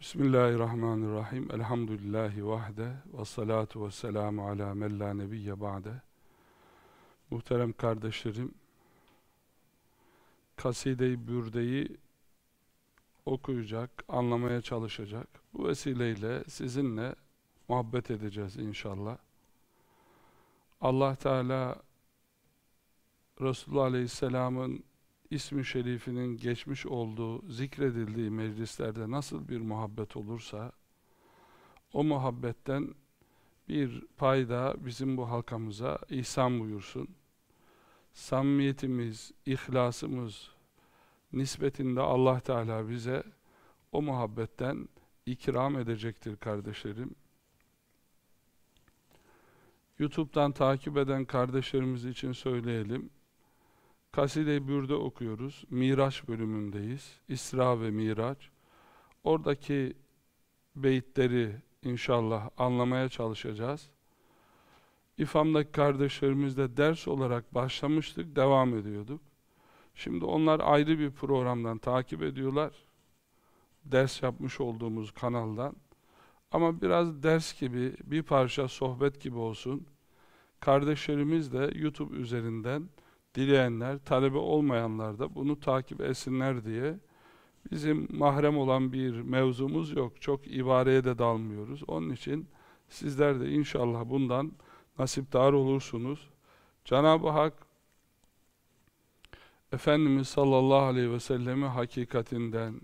Bismillahirrahmanirrahim. Elhamdülillahi vahde ve salatu ve selamu ala men la nebiyye ba'de. Muhterem kardeşlerim, Kaside-i Bürde'yi okuyacak, anlamaya çalışacak. Bu vesileyle sizinle muhabbet edeceğiz inşallah. Allah Teala Resulullah Aleyhisselam'ın ismi şerifinin geçmiş olduğu, zikredildiği meclislerde nasıl bir muhabbet olursa, o muhabbetten bir payda bizim bu halkamıza ihsan buyursun. Samimiyetimiz, ihlasımız nispetinde Allah Teala bize o muhabbetten ikram edecektir kardeşlerim. YouTube'dan takip eden kardeşlerimiz için söyleyelim. Kaside-i Bürde okuyoruz. Miraç bölümündeyiz. İsra ve Miraç. Oradaki beyitleri inşallah anlamaya çalışacağız. İFAM'daki kardeşlerimizle ders olarak başlamıştık, devam ediyorduk. Şimdi onlar ayrı bir programdan takip ediyorlar. Ders yapmış olduğumuz kanaldan. Ama biraz ders gibi, bir parça sohbet gibi olsun. Kardeşlerimiz de YouTube üzerinden dileyenler, talebe olmayanlar da bunu takip etsinler diye bizim mahrem olan bir mevzumuz yok. Çok ibareye de dalmıyoruz. Onun için sizler de inşallah bundan nasipdar olursunuz. Cenab-ı Hak Efendimiz sallallahu aleyhi ve sellemi hakikatinden,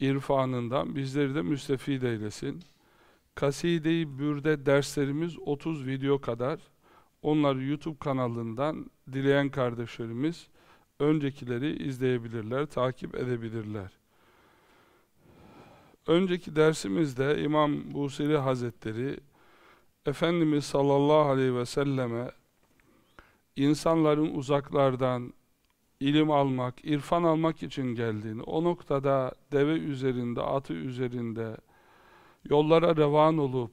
irfanından bizleri de müstefid eylesin. Kaside-i Bürde derslerimiz 30 video kadar. Onları YouTube kanalından dileyen kardeşlerimiz öncekileri izleyebilirler, takip edebilirler. Önceki dersimizde İmam Busiri Hazretleri Efendimiz sallallahu aleyhi ve selleme insanların uzaklardan ilim almak, irfan almak için geldiğini, o noktada deve üzerinde, atı üzerinde yollara revan olup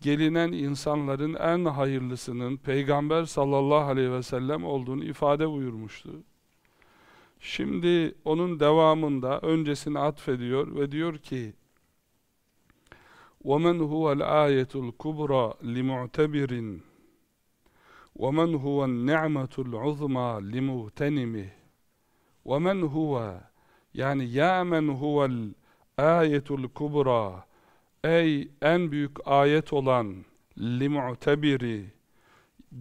gelinen insanların en hayırlısının Peygamber sallallahu aleyhi ve sellem olduğunu ifade buyurmuştu. Şimdi onun devamında öncesini atfediyor ve diyor ki وَمَنْ هُوَ الْآيَةُ الْكُبْرَى لِمُعْتَبِرٍ وَمَنْ هُوَ النِّعْمَةُ الْعُظْمَى لِمُغْتَنِمِهِ وَمَنْ هُوَ yani ya men huvel ayetul kubra Ey en büyük ayet olan limu'tebiri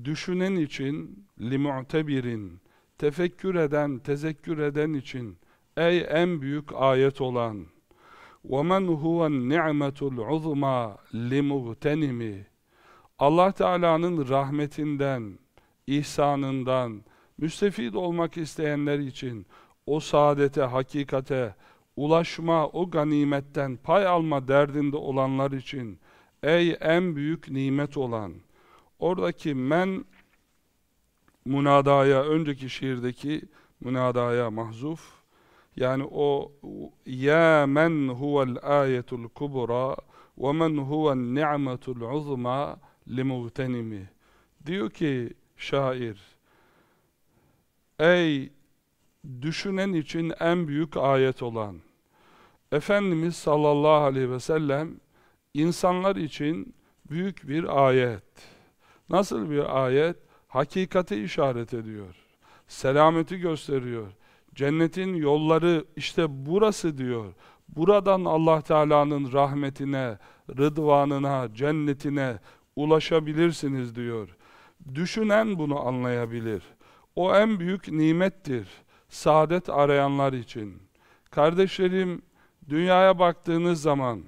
düşünen için limu'tebirin tefekkür eden, tezekkür eden için ey en büyük ayet olan وَمَنْ هُوَ النِّعْمَةُ الْعُظْمَى لِمُغْتَنِمِ Allah Teala'nın rahmetinden, ihsanından müstefid olmak isteyenler için o saadete, hakikate, ulaşma, o ganimetten pay alma derdinde olanlar için ey en büyük nimet olan oradaki men munadaya, önceki şiirdeki munadaya mahzuf. Yani o ya men huvel ayetul kubra ve men huvel ni'metul uzma limughtenimi diyor ki şair ey düşünen için en büyük ayet olan Efendimiz sallallahu aleyhi ve sellem insanlar için büyük bir ayet. Nasıl bir ayet? Hakikati işaret ediyor. Selameti gösteriyor. Cennetin yolları işte burası diyor. Buradan Allah Teala'nın rahmetine, rıdvanına, cennetine ulaşabilirsiniz diyor. Düşünen bunu anlayabilir. O en büyük nimettir. Saadet arayanlar için. Kardeşlerim, dünyaya baktığınız zaman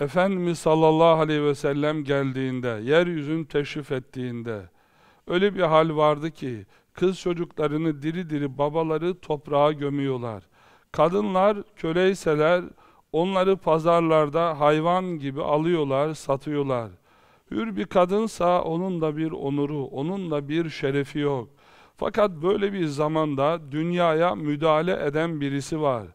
Efendimiz sallallahu aleyhi ve sellem geldiğinde, yeryüzün teşrif ettiğinde öyle bir hal vardı ki kız çocuklarını diri diri babaları toprağa gömüyorlar. Kadınlar köleyseler onları pazarlarda hayvan gibi alıyorlar, satıyorlar. Hür bir kadınsa onun da bir onuru, onun da bir şerefi yok. Fakat böyle bir zamanda dünyaya müdahale eden birisi var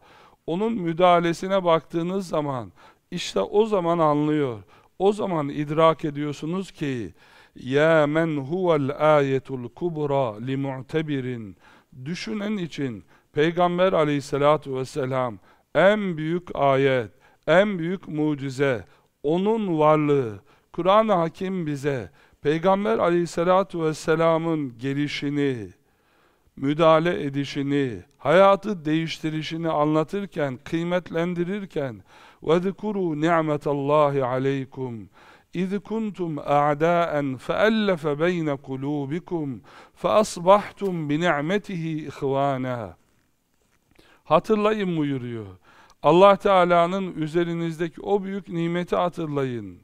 onun müdahalesine baktığınız zaman işte o zaman anlıyor. O zaman idrak ediyorsunuz ki ya men huvel ayetul kubra li mu'tebirin düşünen için Peygamber aleyhissalatu vesselam en büyük ayet, en büyük mucize, onun varlığı, Kur'an-ı Hakim bize Peygamber aleyhissalatu vesselamın gelişini, müdahale edişini, hayatı değiştirişini anlatırken, kıymetlendirirken وَذْكُرُوا نِعْمَةَ اللّٰهِ عَلَيْكُمْ اِذْ كُنْتُمْ اَعْدَاءً فَأَلَّفَ بَيْنَ قُلُوبِكُمْ فَأَصْبَحْتُمْ بِنِعْمَتِهِ اِخْوَانًا Hatırlayın buyuruyor. Allah Teala'nın üzerinizdeki o büyük nimeti hatırlayın.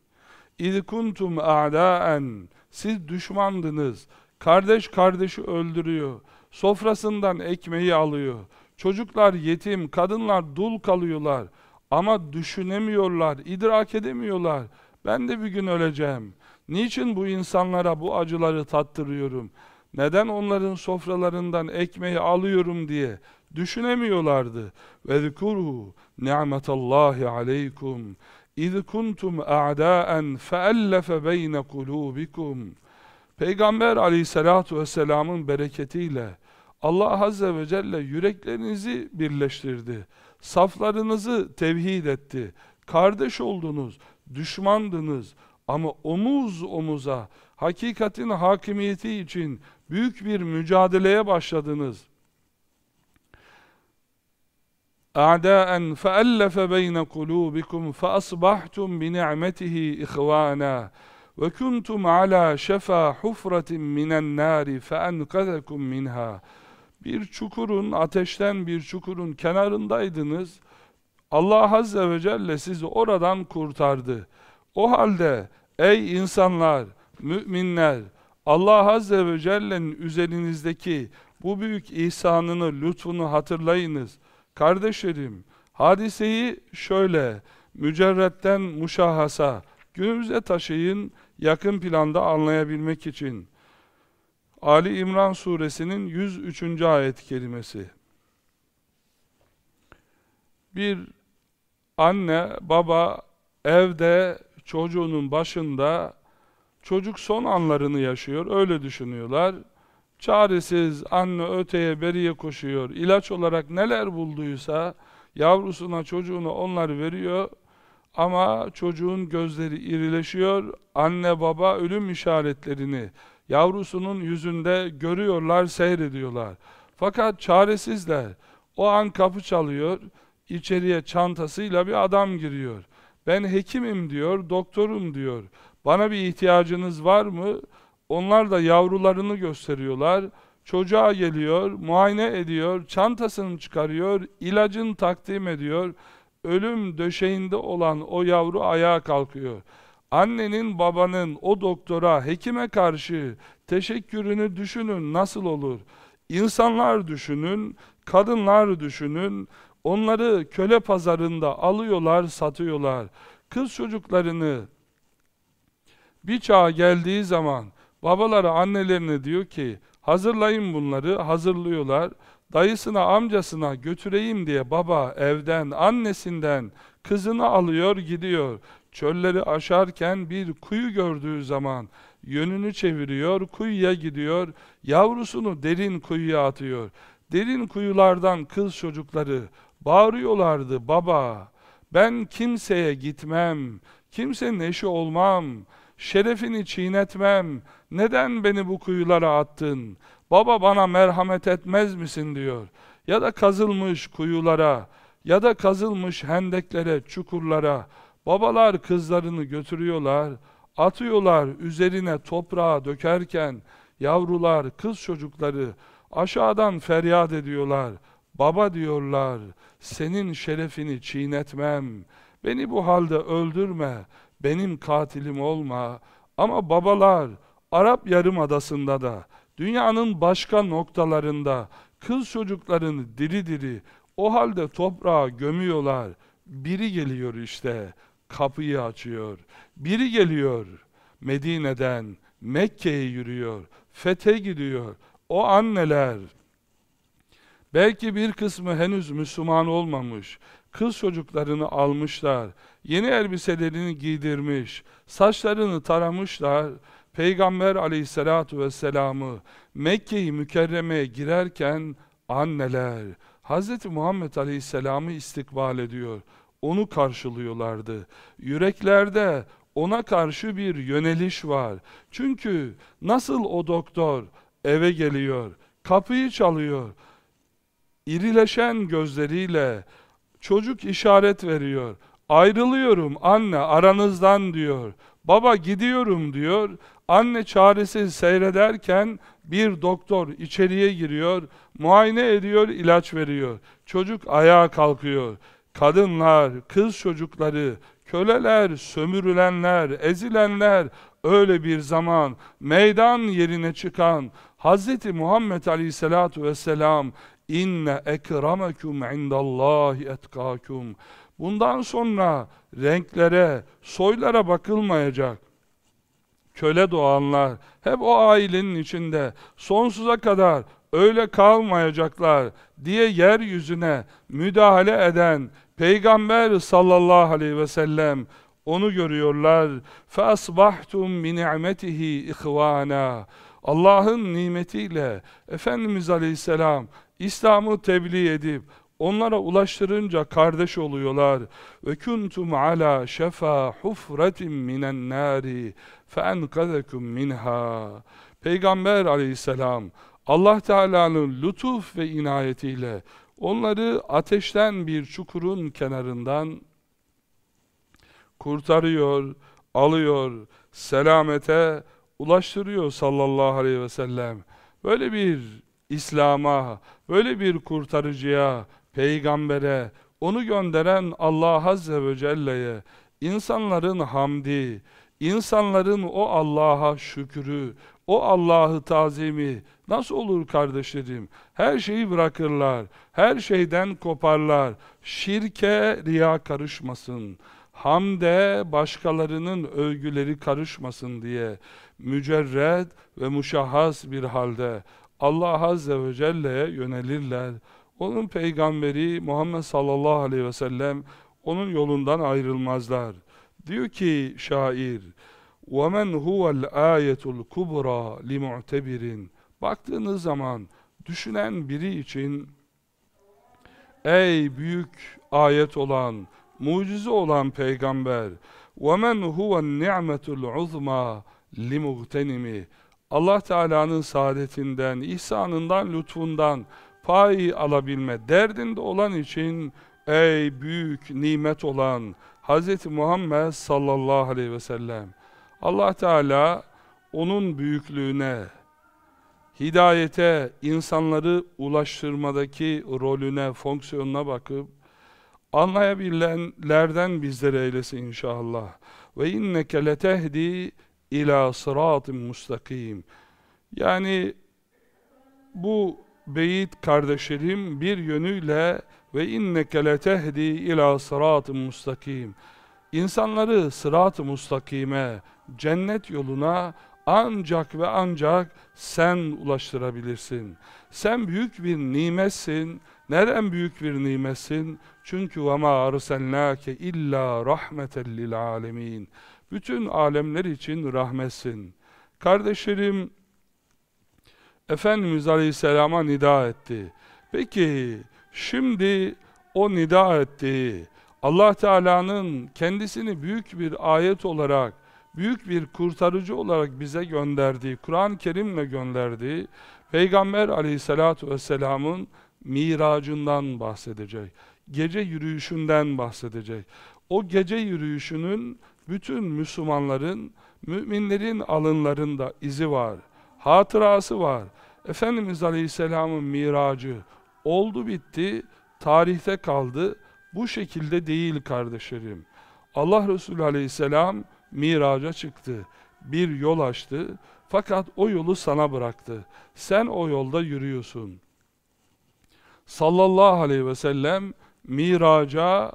اِذْ كُنْتُمْ اَعْدَاءً Siz düşmandınız. Kardeş kardeşi öldürüyor. Sofrasından ekmeği alıyor. Çocuklar yetim, kadınlar dul kalıyorlar. Ama düşünemiyorlar, idrak edemiyorlar. Ben de bir gün öleceğim. Niçin bu insanlara bu acıları tattırıyorum? Neden onların sofralarından ekmeği alıyorum diye düşünemiyorlardı. Ve zikuru ni'metallahi aleykum İz kuntum a'daen feellefe beyne kulubikum. Peygamber aleyhissalatu vesselamın bereketiyle Allah azze ve celle yüreklerinizi birleştirdi. Saflarınızı tevhid etti. Kardeş oldunuz, düşmandınız ama omuz omuza hakikatin hakimiyeti için büyük bir mücadeleye başladınız. أعداء فألف بين قلوبكم فأصبحتم بنعمته إخوانا وكنتم على شفا حفرة من النار فأنقذكم منها bir çukurun, ateşten bir çukurun kenarındaydınız. Allah Azze ve Celle sizi oradan kurtardı. O halde ey insanlar, müminler, Allah Azze ve Celle'nin üzerinizdeki bu büyük ihsanını, lütfunu hatırlayınız. Kardeşlerim, hadiseyi şöyle, mücerretten muşahasa, günümüze taşıyın, yakın planda anlayabilmek için. Ali İmran suresinin 103. ayet kelimesi. Bir anne, baba evde çocuğunun başında çocuk son anlarını yaşıyor, öyle düşünüyorlar. Çaresiz anne öteye beriye koşuyor. İlaç olarak neler bulduysa yavrusuna çocuğuna onlar veriyor. Ama çocuğun gözleri irileşiyor. Anne baba ölüm işaretlerini yavrusunun yüzünde görüyorlar, seyrediyorlar. Fakat çaresizler. O an kapı çalıyor. İçeriye çantasıyla bir adam giriyor. Ben hekimim diyor, doktorum diyor. Bana bir ihtiyacınız var mı? Onlar da yavrularını gösteriyorlar. Çocuğa geliyor, muayene ediyor, çantasını çıkarıyor, ilacını takdim ediyor. Ölüm döşeğinde olan o yavru ayağa kalkıyor. Annenin, babanın o doktora, hekime karşı teşekkürünü düşünün nasıl olur? İnsanlar düşünün, kadınlar düşünün. Onları köle pazarında alıyorlar, satıyorlar. Kız çocuklarını bir çağa geldiği zaman Babaları annelerine diyor ki hazırlayın bunları hazırlıyorlar. Dayısına amcasına götüreyim diye baba evden annesinden kızını alıyor gidiyor. Çölleri aşarken bir kuyu gördüğü zaman yönünü çeviriyor kuyuya gidiyor. Yavrusunu derin kuyuya atıyor. Derin kuyulardan kız çocukları bağırıyorlardı baba ben kimseye gitmem kimsenin eşi olmam şerefini çiğnetmem, neden beni bu kuyulara attın, baba bana merhamet etmez misin diyor. Ya da kazılmış kuyulara, ya da kazılmış hendeklere, çukurlara, babalar kızlarını götürüyorlar, atıyorlar üzerine toprağa dökerken, yavrular, kız çocukları aşağıdan feryat ediyorlar. Baba diyorlar, senin şerefini çiğnetmem, beni bu halde öldürme, benim katilim olma. Ama babalar Arap Yarımadası'nda da dünyanın başka noktalarında kız çocuklarını diri diri o halde toprağa gömüyorlar. Biri geliyor işte kapıyı açıyor. Biri geliyor Medine'den Mekke'ye yürüyor. Fethe gidiyor. O anneler belki bir kısmı henüz Müslüman olmamış kız çocuklarını almışlar, yeni elbiselerini giydirmiş, saçlarını taramışlar, Peygamber aleyhissalatu vesselam'ı Mekke-i Mükerreme'ye girerken anneler, Hz. Muhammed Aleyhisselam'ı istikbal ediyor. Onu karşılıyorlardı. Yüreklerde ona karşı bir yöneliş var. Çünkü nasıl o doktor eve geliyor, kapıyı çalıyor, irileşen gözleriyle çocuk işaret veriyor. Ayrılıyorum anne aranızdan diyor. Baba gidiyorum diyor. Anne çaresiz seyrederken bir doktor içeriye giriyor, muayene ediyor, ilaç veriyor. Çocuk ayağa kalkıyor. Kadınlar, kız çocukları, köleler, sömürülenler, ezilenler öyle bir zaman meydan yerine çıkan Hz. Muhammed Aleyhisselatu Vesselam inne ekremekum indallahi etkakum bundan sonra renklere, soylara bakılmayacak köle doğanlar hep o ailenin içinde sonsuza kadar öyle kalmayacaklar diye yeryüzüne müdahale eden Peygamber sallallahu aleyhi ve sellem onu görüyorlar. فَأَصْبَحْتُمْ بِنِعْمَتِهِ اِخْوَانًا Allah'ın nimetiyle Efendimiz Aleyhisselam İslam'ı tebliğ edip onlara ulaştırınca kardeş oluyorlar. Ve kuntum ala şefa hufratin minen nari fe enkazekum minha. Peygamber Aleyhisselam Allah Teala'nın lütuf ve inayetiyle onları ateşten bir çukurun kenarından kurtarıyor, alıyor, selamete ulaştırıyor sallallahu aleyhi ve sellem. Böyle bir İslam'a, böyle bir kurtarıcıya, peygambere, onu gönderen Allah Azze ve Celle'ye insanların hamdi, insanların o Allah'a şükrü, o Allah'ı tazimi nasıl olur kardeşlerim? Her şeyi bırakırlar, her şeyden koparlar. Şirke riya karışmasın, hamde başkalarının övgüleri karışmasın diye mücerred ve muşahhas bir halde Allah Azze ve Celle'ye yönelirler. Onun peygamberi Muhammed sallallahu aleyhi ve sellem onun yolundan ayrılmazlar. Diyor ki şair وَمَنْ هُوَ الْآيَةُ الْكُبْرَى لِمُعْتَبِرٍ Baktığınız zaman düşünen biri için ey büyük ayet olan, mucize olan peygamber وَمَنْ هُوَ النِّعْمَةُ الْعُظْمَى لِمُغْتَنِمِ Allah Teala'nın saadetinden, ihsanından, lütfundan pay alabilme derdinde olan için ey büyük nimet olan Hz. Muhammed sallallahu aleyhi ve sellem Allah Teala onun büyüklüğüne, hidayete, insanları ulaştırmadaki rolüne, fonksiyonuna bakıp anlayabilenlerden bizleri eylesin inşallah. Ve inneke letehdi ila sıratın mustakim. Yani bu beyit kardeşlerim bir yönüyle ve inneke letehdi ila sırat-ı mustakim. İnsanları sırat-ı mustakime, cennet yoluna ancak ve ancak sen ulaştırabilirsin. Sen büyük bir nimetsin. Neden büyük bir nimetsin? Çünkü ve ma arsalnake illa rahmeten lil alemin. Bütün alemler için rahmetsin. Kardeşlerim Efendimiz Aleyhisselam'a nida etti. Peki, şimdi o nida ettiği, Allah Teala'nın kendisini büyük bir ayet olarak, büyük bir kurtarıcı olarak bize gönderdiği, Kur'an-ı Kerim'le gönderdiği, Peygamber Aleyhisselatü Vesselam'ın miracından bahsedecek. Gece yürüyüşünden bahsedecek. O gece yürüyüşünün bütün Müslümanların, müminlerin alınlarında izi var. Hatırası var. Efendimiz Aleyhisselam'ın miracı oldu bitti, tarihte kaldı. Bu şekilde değil kardeşlerim. Allah Resulü Aleyhisselam miraca çıktı. Bir yol açtı. Fakat o yolu sana bıraktı. Sen o yolda yürüyorsun. Sallallahu aleyhi ve sellem miraca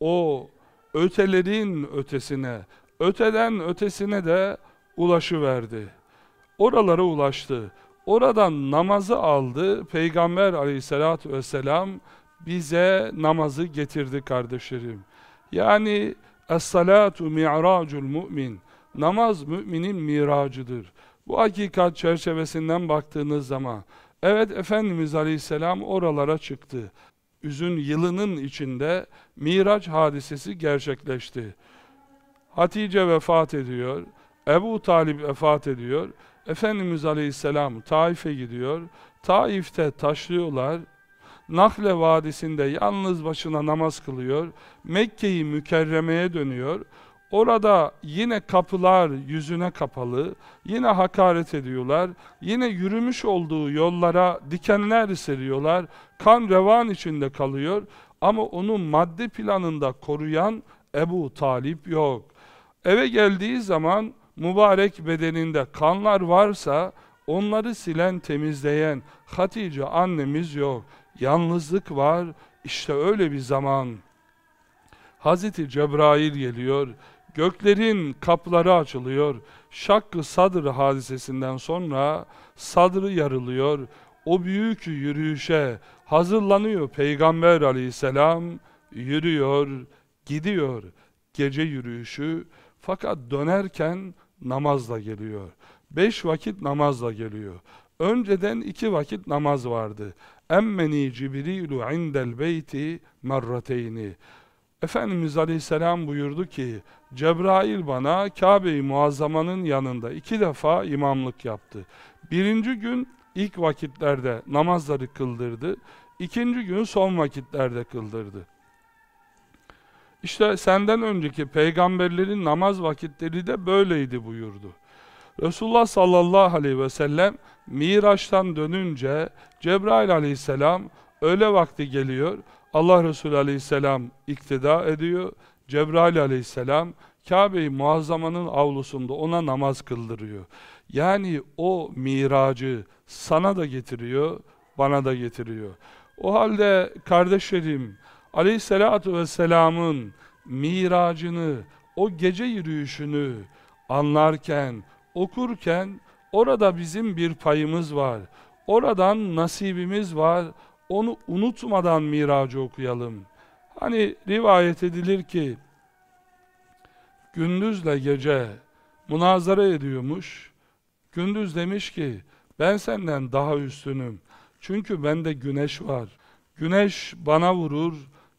o ötelerin ötesine, öteden ötesine de ulaşıverdi. Oralara ulaştı. Oradan namazı aldı. Peygamber aleyhissalatü vesselam bize namazı getirdi kardeşlerim. Yani Es-salatu mi'racul mu'min. Namaz müminin miracıdır. Bu hakikat çerçevesinden baktığınız zaman Evet Efendimiz Aleyhisselam oralara çıktı. Üzün yılının içinde Miraç hadisesi gerçekleşti. Hatice vefat ediyor. Ebu Talip vefat ediyor. Efendimiz Aleyhisselam Taif'e gidiyor. Taif'te taşlıyorlar. Nahle Vadisi'nde yalnız başına namaz kılıyor. Mekke'yi mükerremeye dönüyor. Orada yine kapılar yüzüne kapalı, yine hakaret ediyorlar, yine yürümüş olduğu yollara dikenler seriyorlar, kan revan içinde kalıyor ama onun maddi planında koruyan Ebu Talip yok. Eve geldiği zaman mübarek bedeninde kanlar varsa onları silen temizleyen Hatice annemiz yok. Yalnızlık var. İşte öyle bir zaman. Hazreti Cebrail geliyor. Göklerin kapıları açılıyor. Şakkı sadr hadisesinden sonra sadrı yarılıyor. O büyük yürüyüşe hazırlanıyor Peygamber aleyhisselam. Yürüyor, gidiyor. Gece yürüyüşü fakat dönerken namazla geliyor. Beş vakit namazla geliyor. Önceden iki vakit namaz vardı. Emmeni Cibrilu indel beyti merrateyni. Efendimiz Aleyhisselam buyurdu ki, Cebrail bana Kabe-i Muazzama'nın yanında iki defa imamlık yaptı. Birinci gün ilk vakitlerde namazları kıldırdı. İkinci gün son vakitlerde kıldırdı. İşte senden önceki peygamberlerin namaz vakitleri de böyleydi buyurdu. Resulullah sallallahu aleyhi ve sellem Miraç'tan dönünce Cebrail aleyhisselam öğle vakti geliyor. Allah Resulü aleyhisselam iktida ediyor. Cebrail aleyhisselam Kabe-i Muazzama'nın avlusunda ona namaz kıldırıyor. Yani o miracı sana da getiriyor, bana da getiriyor. O halde kardeşlerim, aleyhissalatu vesselamın miracını, o gece yürüyüşünü anlarken, okurken orada bizim bir payımız var. Oradan nasibimiz var. Onu unutmadan miracı okuyalım. Hani rivayet edilir ki gündüzle gece münazara ediyormuş. Gündüz demiş ki ben senden daha üstünüm. Çünkü bende güneş var. Güneş bana vurur,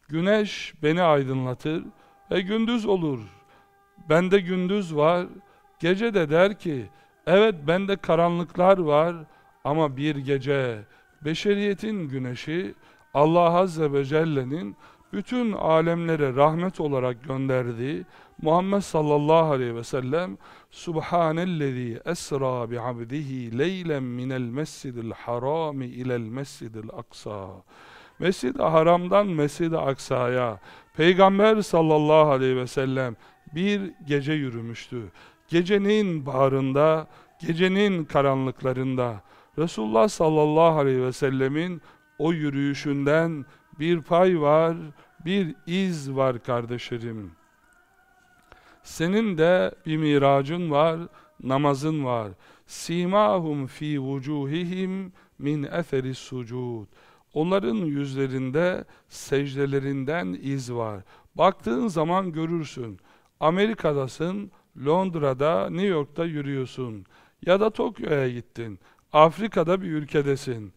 güneş beni aydınlatır ve gündüz olur. Bende gündüz var, gece de der ki, evet bende karanlıklar var. Ama bir gece beşeriyetin güneşi Allah Azze ve Celle'nin bütün alemlere rahmet olarak gönderdiği Muhammed sallallahu aleyhi ve sellem Subhanellezi esra bi abdihi leylen minel mescidil harami ilel mescidil aksa Mescid-i Haram'dan Mescid-i Aksa'ya Peygamber sallallahu aleyhi ve sellem bir gece yürümüştü. Gecenin bağrında, gecenin karanlıklarında Resulullah sallallahu aleyhi ve sellemin o yürüyüşünden bir pay var, bir iz var kardeşlerim. Senin de bir miracın var, namazın var. Simahum fi vucuhihim min eferi sucud. Onların yüzlerinde secdelerinden iz var. Baktığın zaman görürsün. Amerika'dasın, Londra'da, New York'ta yürüyorsun. Ya da Tokyo'ya gittin. Afrika'da bir ülkedesin.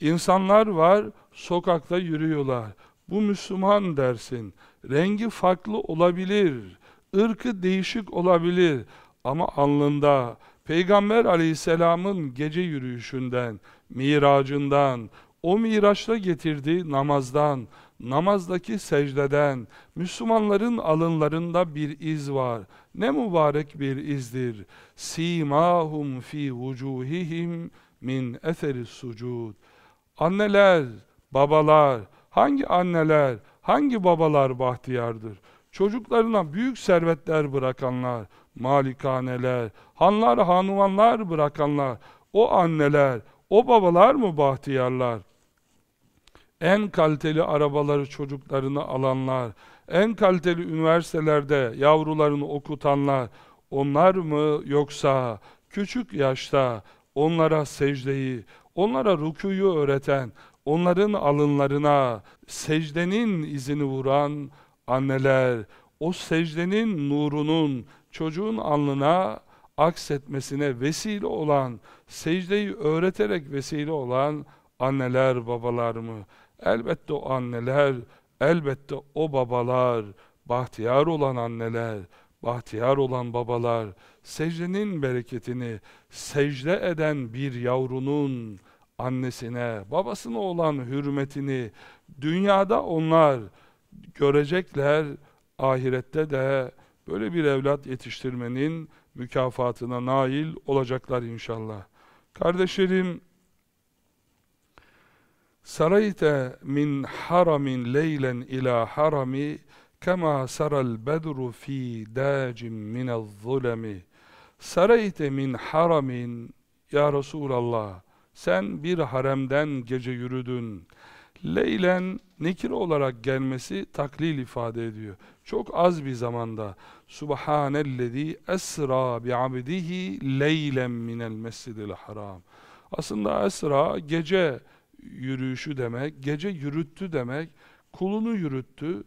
İnsanlar var, sokakta yürüyorlar. Bu Müslüman dersin. Rengi farklı olabilir. ırkı değişik olabilir. Ama alnında Peygamber aleyhisselamın gece yürüyüşünden, miracından, o miraçta getirdiği namazdan, namazdaki secdeden, Müslümanların alınlarında bir iz var. Ne mübarek bir izdir. Simahum fi vucuhihim min eseri sucud. Anneler, babalar, hangi anneler, hangi babalar bahtiyardır? Çocuklarına büyük servetler bırakanlar, malikaneler, hanlar, hanumanlar bırakanlar, o anneler, o babalar mı bahtiyarlar? en kaliteli arabaları çocuklarını alanlar, en kaliteli üniversitelerde yavrularını okutanlar, onlar mı yoksa küçük yaşta onlara secdeyi, onlara rükuyu öğreten, onların alınlarına secdenin izini vuran anneler, o secdenin nurunun çocuğun alnına aksetmesine vesile olan, secdeyi öğreterek vesile olan anneler, babalar mı? Elbette o anneler, elbette o babalar, bahtiyar olan anneler, bahtiyar olan babalar, secdenin bereketini secde eden bir yavrunun annesine, babasına olan hürmetini dünyada onlar görecekler, ahirette de böyle bir evlat yetiştirmenin mükafatına nail olacaklar inşallah. Kardeşlerim, Sarayte min haramin leylen ila harami kema saral bedru fi dacin minel zulemi. Sarayte min haramin ya Resulallah sen bir haremden gece yürüdün. Leylen nekir olarak gelmesi taklil ifade ediyor. Çok az bir zamanda Subhanellezi esra bi abdihi leylen minel mescidil haram. Aslında esra gece yürüyüşü demek, gece yürüttü demek, kulunu yürüttü.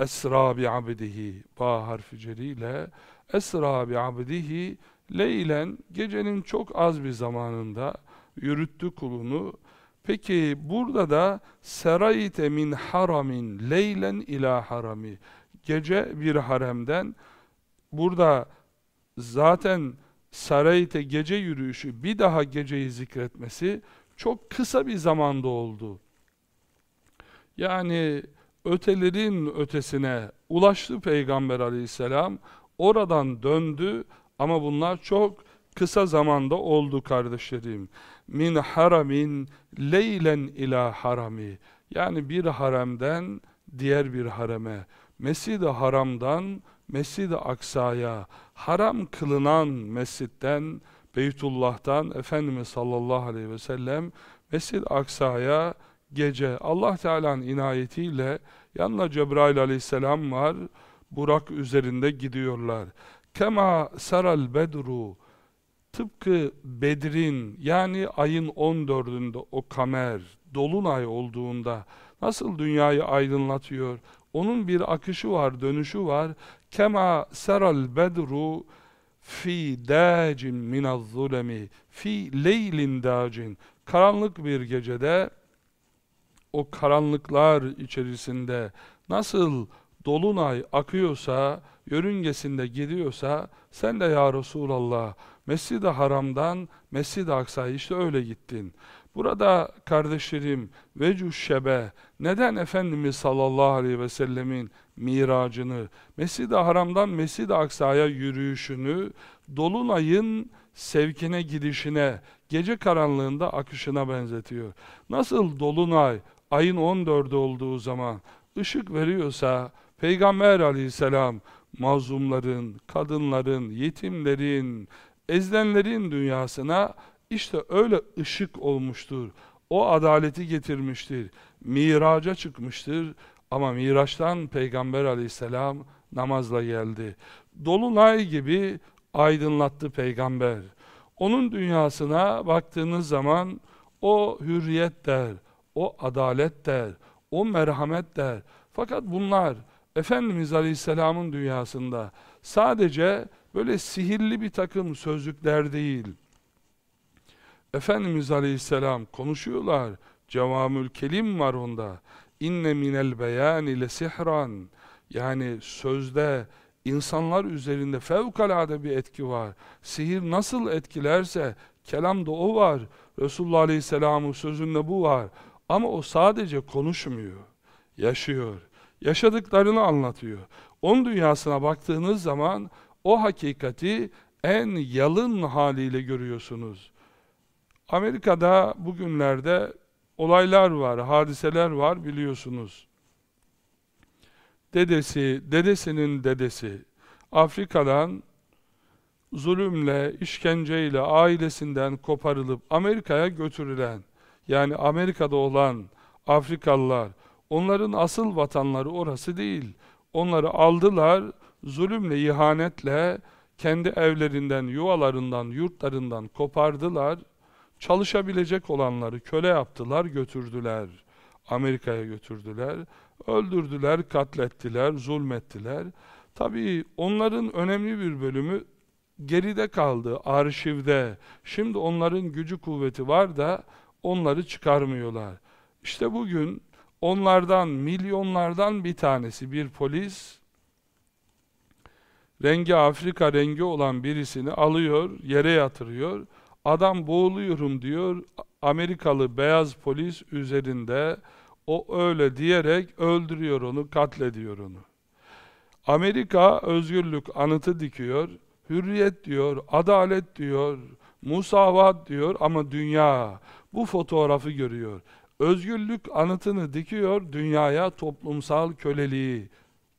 Esra bi abdihi ba harfi ceriyle esra bi abdihi leylen gecenin çok az bir zamanında yürüttü kulunu. Peki burada da serayte min haramin leylen ila harami gece bir haremden burada zaten sarayte gece yürüyüşü bir daha geceyi zikretmesi çok kısa bir zamanda oldu. Yani ötelerin ötesine ulaştı Peygamber aleyhisselam. Oradan döndü ama bunlar çok kısa zamanda oldu kardeşlerim. Min haramin leylen ila harami. Yani bir haremden diğer bir hareme. Mescid-i Haram'dan Mescid-i Aksa'ya, haram kılınan mescitten Beytullah'tan Efendimiz sallallahu aleyhi ve sellem Mescid-i Aksa'ya gece Allah Teala'nın inayetiyle yanına Cebrail aleyhisselam var. Burak üzerinde gidiyorlar. Kema saral bedru tıpkı Bedir'in yani ayın 14'ünde o kamer dolunay olduğunda nasıl dünyayı aydınlatıyor? Onun bir akışı var, dönüşü var. Kema saral bedru fi dacin minaz zulemi fi leylin dacin karanlık bir gecede o karanlıklar içerisinde nasıl dolunay akıyorsa yörüngesinde gidiyorsa sen de ya Resulallah Mescid-i Haram'dan Mescid-i Aksa'ya işte öyle gittin. Burada kardeşlerim vecüh şebe neden Efendimiz sallallahu aleyhi ve sellemin miracını, Mescid-i Haram'dan Mescid-i Aksa'ya yürüyüşünü, Dolunay'ın sevkine gidişine, gece karanlığında akışına benzetiyor. Nasıl Dolunay ayın 14'ü olduğu zaman ışık veriyorsa Peygamber aleyhisselam mazlumların, kadınların, yetimlerin, ezilenlerin dünyasına işte öyle ışık olmuştur. O adaleti getirmiştir. Miraca çıkmıştır. Ama Miraç'tan Peygamber aleyhisselam namazla geldi. Dolunay gibi aydınlattı Peygamber. Onun dünyasına baktığınız zaman o hürriyet der, o adalet der, o merhamet der. Fakat bunlar Efendimiz Aleyhisselam'ın dünyasında sadece böyle sihirli bir takım sözlükler değil. Efendimiz Aleyhisselam konuşuyorlar. Cevamül kelim var onda. İnne minel beyan ile sihran. Yani sözde insanlar üzerinde fevkalade bir etki var. Sihir nasıl etkilerse kelamda o var. Resulullah Aleyhisselam'ın sözünde bu var. Ama o sadece konuşmuyor. Yaşıyor. Yaşadıklarını anlatıyor. Onun dünyasına baktığınız zaman o hakikati en yalın haliyle görüyorsunuz. Amerika'da bugünlerde olaylar var, hadiseler var biliyorsunuz. Dedesi, dedesinin dedesi Afrika'dan zulümle, işkenceyle ailesinden koparılıp Amerika'ya götürülen yani Amerika'da olan Afrikalılar onların asıl vatanları orası değil. Onları aldılar zulümle, ihanetle kendi evlerinden, yuvalarından, yurtlarından kopardılar çalışabilecek olanları köle yaptılar, götürdüler. Amerika'ya götürdüler. Öldürdüler, katlettiler, zulmettiler. Tabii onların önemli bir bölümü geride kaldı arşivde. Şimdi onların gücü kuvveti var da onları çıkarmıyorlar. İşte bugün onlardan milyonlardan bir tanesi bir polis rengi Afrika rengi olan birisini alıyor, yere yatırıyor. Adam boğuluyorum diyor. Amerikalı beyaz polis üzerinde o öyle diyerek öldürüyor onu, katlediyor onu. Amerika özgürlük anıtı dikiyor, hürriyet diyor, adalet diyor, musavat diyor ama dünya bu fotoğrafı görüyor. Özgürlük anıtını dikiyor, dünyaya toplumsal köleliği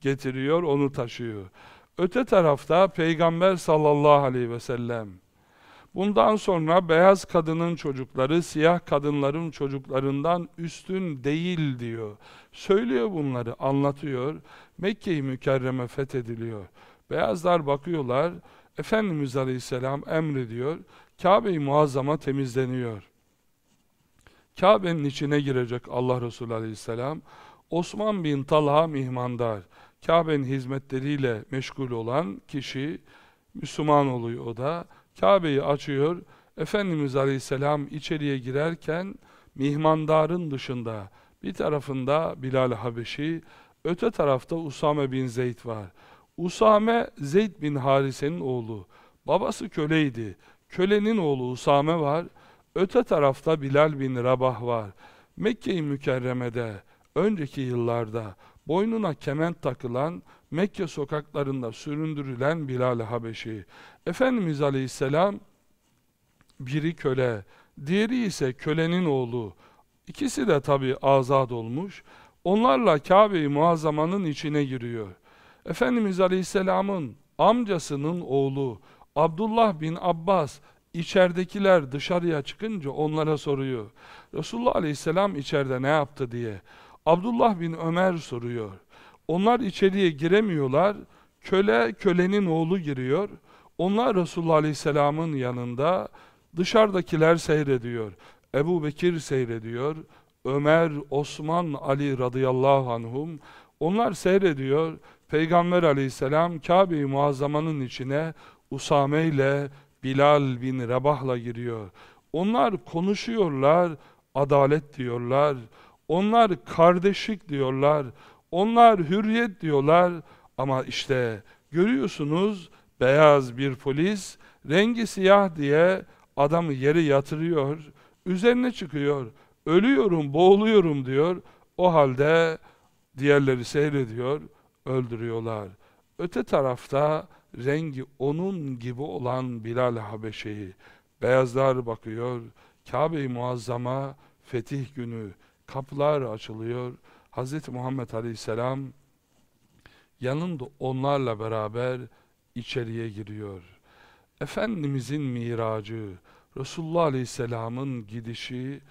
getiriyor, onu taşıyor. Öte tarafta Peygamber sallallahu aleyhi ve sellem Bundan sonra beyaz kadının çocukları siyah kadınların çocuklarından üstün değil diyor. Söylüyor bunları, anlatıyor. Mekke-i Mükerreme fethediliyor. Beyazlar bakıyorlar, Efendimiz Aleyhisselam emrediyor, Kabe-i Muazzama temizleniyor. Kabe'nin içine girecek Allah Resulü Aleyhisselam, Osman bin Talha mihmandar, Kabe'nin hizmetleriyle meşgul olan kişi, Müslüman oluyor o da, Kabe'yi açıyor, Efendimiz Aleyhisselam içeriye girerken, mihmandarın dışında, bir tarafında Bilal Habeşi, öte tarafta Usame bin Zeyd var. Usame, Zeyd bin Harise'nin oğlu. Babası köleydi. Kölenin oğlu Usame var. Öte tarafta Bilal bin Rabah var. Mekke-i Mükerreme'de, önceki yıllarda boynuna kement takılan, Mekke sokaklarında süründürülen Bilal Habeşi. Efendimiz Aleyhisselam biri köle, diğeri ise kölenin oğlu. İkisi de tabi azad olmuş. Onlarla Kabe-i Muazzama'nın içine giriyor. Efendimiz Aleyhisselam'ın amcasının oğlu Abdullah bin Abbas içeridekiler dışarıya çıkınca onlara soruyor. Resulullah Aleyhisselam içeride ne yaptı diye. Abdullah bin Ömer soruyor. Onlar içeriye giremiyorlar. Köle, kölenin oğlu giriyor. Onlar Resulullah Aleyhisselam'ın yanında. Dışarıdakiler seyrediyor. Ebu Bekir seyrediyor. Ömer, Osman, Ali radıyallahu anhum. Onlar seyrediyor. Peygamber aleyhisselam Kabe-i Muazzama'nın içine Usame ile Bilal bin Rebah'la giriyor. Onlar konuşuyorlar, adalet diyorlar. Onlar kardeşlik diyorlar. Onlar hürriyet diyorlar. Ama işte görüyorsunuz beyaz bir polis rengi siyah diye adamı yere yatırıyor. Üzerine çıkıyor. Ölüyorum, boğuluyorum diyor. O halde diğerleri seyrediyor, öldürüyorlar. Öte tarafta rengi onun gibi olan Bilal Habeşe'yi beyazlar bakıyor. Kabe-i Muazzama fetih günü kapılar açılıyor. Hz. Muhammed Aleyhisselam yanında onlarla beraber içeriye giriyor. Efendimizin miracı, Resulullah Aleyhisselam'ın gidişi,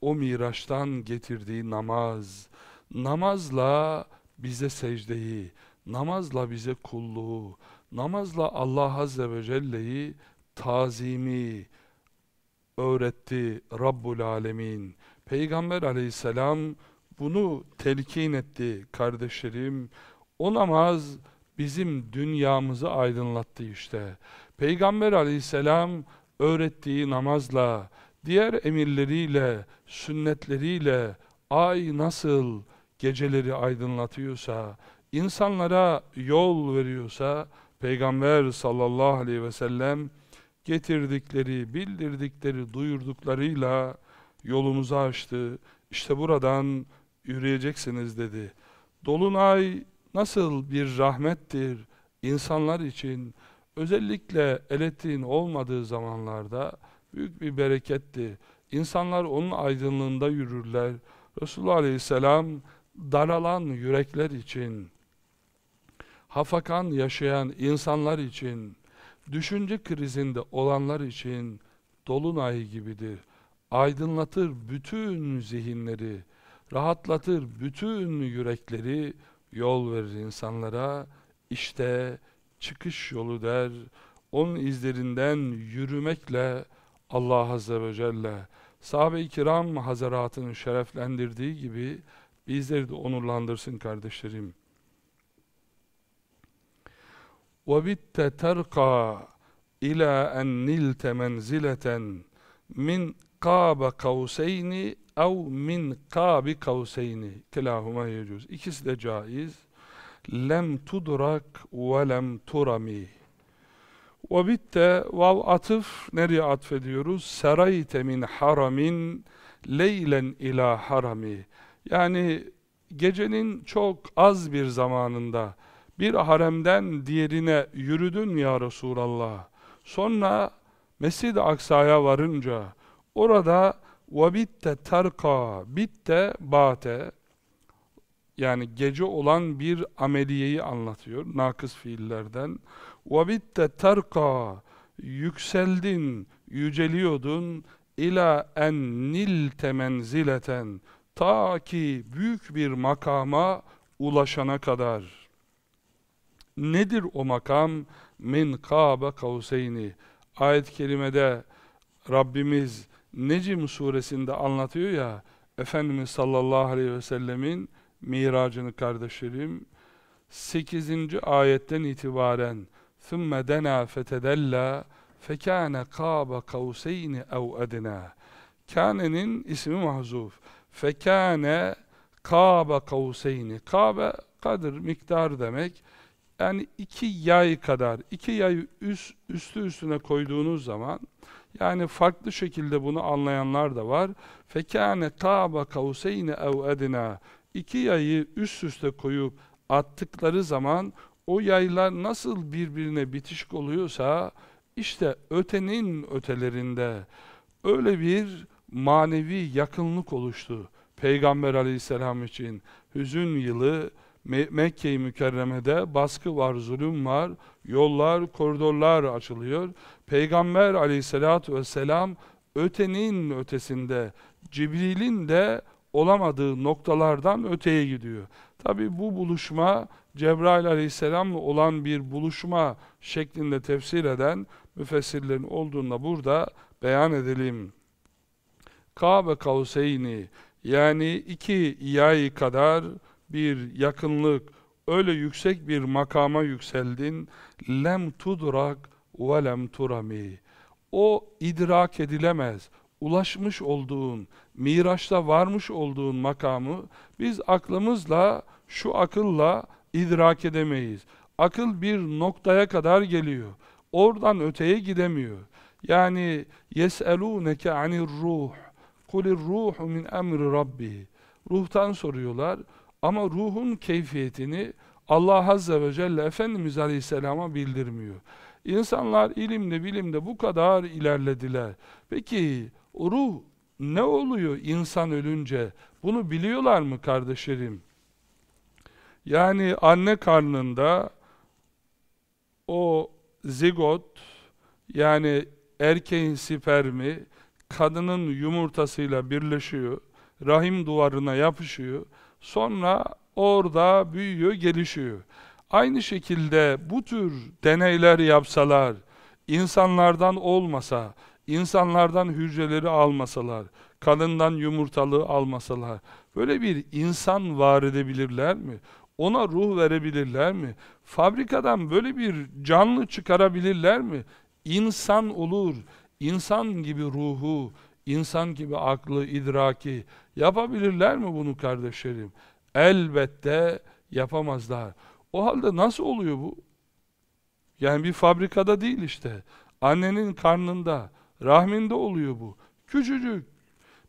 o miraçtan getirdiği namaz, namazla bize secdeyi, namazla bize kulluğu, namazla Allah Azze ve Celle'yi tazimi öğretti Rabbul Alemin. Peygamber aleyhisselam bunu telkin etti kardeşlerim. O namaz bizim dünyamızı aydınlattı işte. Peygamber aleyhisselam öğrettiği namazla, diğer emirleriyle, sünnetleriyle ay nasıl geceleri aydınlatıyorsa, insanlara yol veriyorsa, Peygamber sallallahu aleyhi ve sellem getirdikleri, bildirdikleri, duyurduklarıyla yolumuzu açtı. İşte buradan yürüyeceksiniz dedi. Dolunay nasıl bir rahmettir insanlar için, özellikle elektriğin olmadığı zamanlarda büyük bir bereketti. İnsanlar onun aydınlığında yürürler. Resulullah Aleyhisselam daralan yürekler için, hafakan yaşayan insanlar için, düşünce krizinde olanlar için dolunay gibidir. Aydınlatır bütün zihinleri, rahatlatır bütün yürekleri, yol verir insanlara. İşte çıkış yolu der. Onun izlerinden yürümekle Allah Azze ve Celle sahabe-i kiram hazaratını şereflendirdiği gibi bizleri de onurlandırsın kardeşlerim. وَبِتَّ تَرْقَى ila en nilte menzileten min kâbe kavseyni ev min kâbi kavseyni kilahuma yecuz. İkisi de caiz. Lem tudrak ve lem turami. Ve bitte vav atıf nereye atfediyoruz? Serayte min haramin leylen ila harami. Yani gecenin çok az bir zamanında bir haremden diğerine yürüdün ya Resulallah. Sonra Mescid-i Aksa'ya varınca orada وَبِتَّ tarka bitte bate yani gece olan bir ameliyeyi anlatıyor nakıs fiillerden. وَبِتَّ tarka yükseldin, yüceliyordun ila en nilte menzileten ta ki büyük bir makama ulaşana kadar. Nedir o makam? Min kâbe kavseyni. Ayet-i kerimede Rabbimiz Necim suresinde anlatıyor ya Efendimiz sallallahu aleyhi ve sellemin miracını kardeşlerim 8. ayetten itibaren ثُمَّ دَنَا فَتَدَلَّا فَكَانَ قَابَ قَوْسَيْنِ اَوْ اَدْنَا Kane'nin ismi mahzuf. Fekane kâbe kavseyni. Kâbe kadır, miktar demek. Yani iki yay kadar, iki yay üst, üstü üstüne koyduğunuz zaman yani farklı şekilde bunu anlayanlar da var. Fekâne kâbe kavseyni ev edina. İki yayı üst üste koyup attıkları zaman o yaylar nasıl birbirine bitişik oluyorsa işte ötenin ötelerinde öyle bir manevi yakınlık oluştu. Peygamber aleyhisselam için hüzün yılı Mekke-i Mükerreme'de baskı var, zulüm var, yollar, koridorlar açılıyor. Peygamber aleyhissalatu vesselam ötenin ötesinde, Cibril'in de olamadığı noktalardan öteye gidiyor. Tabi bu buluşma Cebrail aleyhisselamla olan bir buluşma şeklinde tefsir eden müfessirlerin olduğunda burada beyan edelim. Kabe kavseyni yani iki yay kadar bir yakınlık, öyle yüksek bir makama yükseldin. Lem tudrak ve lem turami. O idrak edilemez. Ulaşmış olduğun, Miraç'ta varmış olduğun makamı biz aklımızla, şu akılla idrak edemeyiz. Akıl bir noktaya kadar geliyor. Oradan öteye gidemiyor. Yani yeselûneke anir ruh. Kulir ruhu min emri rabbi. Ruhtan soruyorlar. Ama ruhun keyfiyetini Allah Azze ve Celle Efendimiz Aleyhisselam'a bildirmiyor. İnsanlar ilimde bilimde bu kadar ilerlediler. Peki ruh ne oluyor insan ölünce? Bunu biliyorlar mı kardeşlerim? Yani anne karnında o zigot yani erkeğin spermi kadının yumurtasıyla birleşiyor. Rahim duvarına yapışıyor. Sonra orada büyüyor, gelişiyor. Aynı şekilde bu tür deneyler yapsalar, insanlardan olmasa, insanlardan hücreleri almasalar, kadından yumurtalığı almasalar, böyle bir insan var edebilirler mi? Ona ruh verebilirler mi? Fabrikadan böyle bir canlı çıkarabilirler mi? İnsan olur, insan gibi ruhu, insan gibi aklı, idraki yapabilirler mi bunu kardeşlerim? Elbette yapamazlar. O halde nasıl oluyor bu? Yani bir fabrikada değil işte. Annenin karnında, rahminde oluyor bu. Küçücük.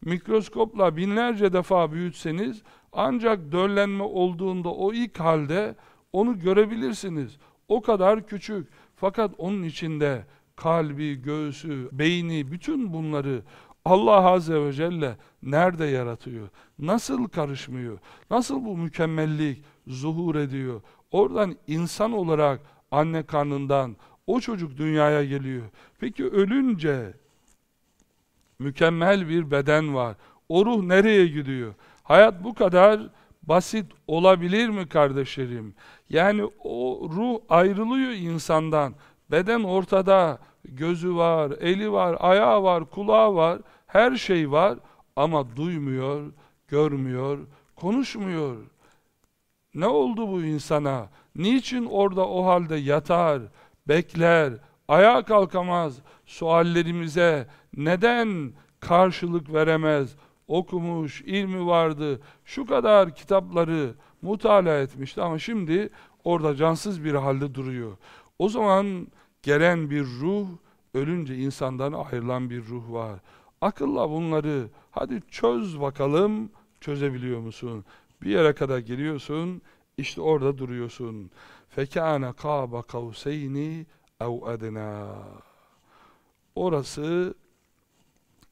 Mikroskopla binlerce defa büyütseniz ancak döllenme olduğunda o ilk halde onu görebilirsiniz. O kadar küçük. Fakat onun içinde kalbi, göğsü, beyni, bütün bunları Allah Azze ve Celle nerede yaratıyor? Nasıl karışmıyor? Nasıl bu mükemmellik zuhur ediyor? Oradan insan olarak anne karnından o çocuk dünyaya geliyor. Peki ölünce mükemmel bir beden var. O ruh nereye gidiyor? Hayat bu kadar basit olabilir mi kardeşlerim? Yani o ruh ayrılıyor insandan. Beden ortada, gözü var, eli var, ayağı var, kulağı var, her şey var ama duymuyor, görmüyor, konuşmuyor. Ne oldu bu insana? Niçin orada o halde yatar, bekler, ayağa kalkamaz, suallerimize neden karşılık veremez, okumuş, ilmi vardı, şu kadar kitapları mutala etmişti ama şimdi orada cansız bir halde duruyor. O zaman gelen bir ruh, ölünce insandan ayrılan bir ruh var. Akılla bunları hadi çöz bakalım, çözebiliyor musun? Bir yere kadar geliyorsun, işte orada duruyorsun. Fekâne kâbe kavseyni ev ednâ. Orası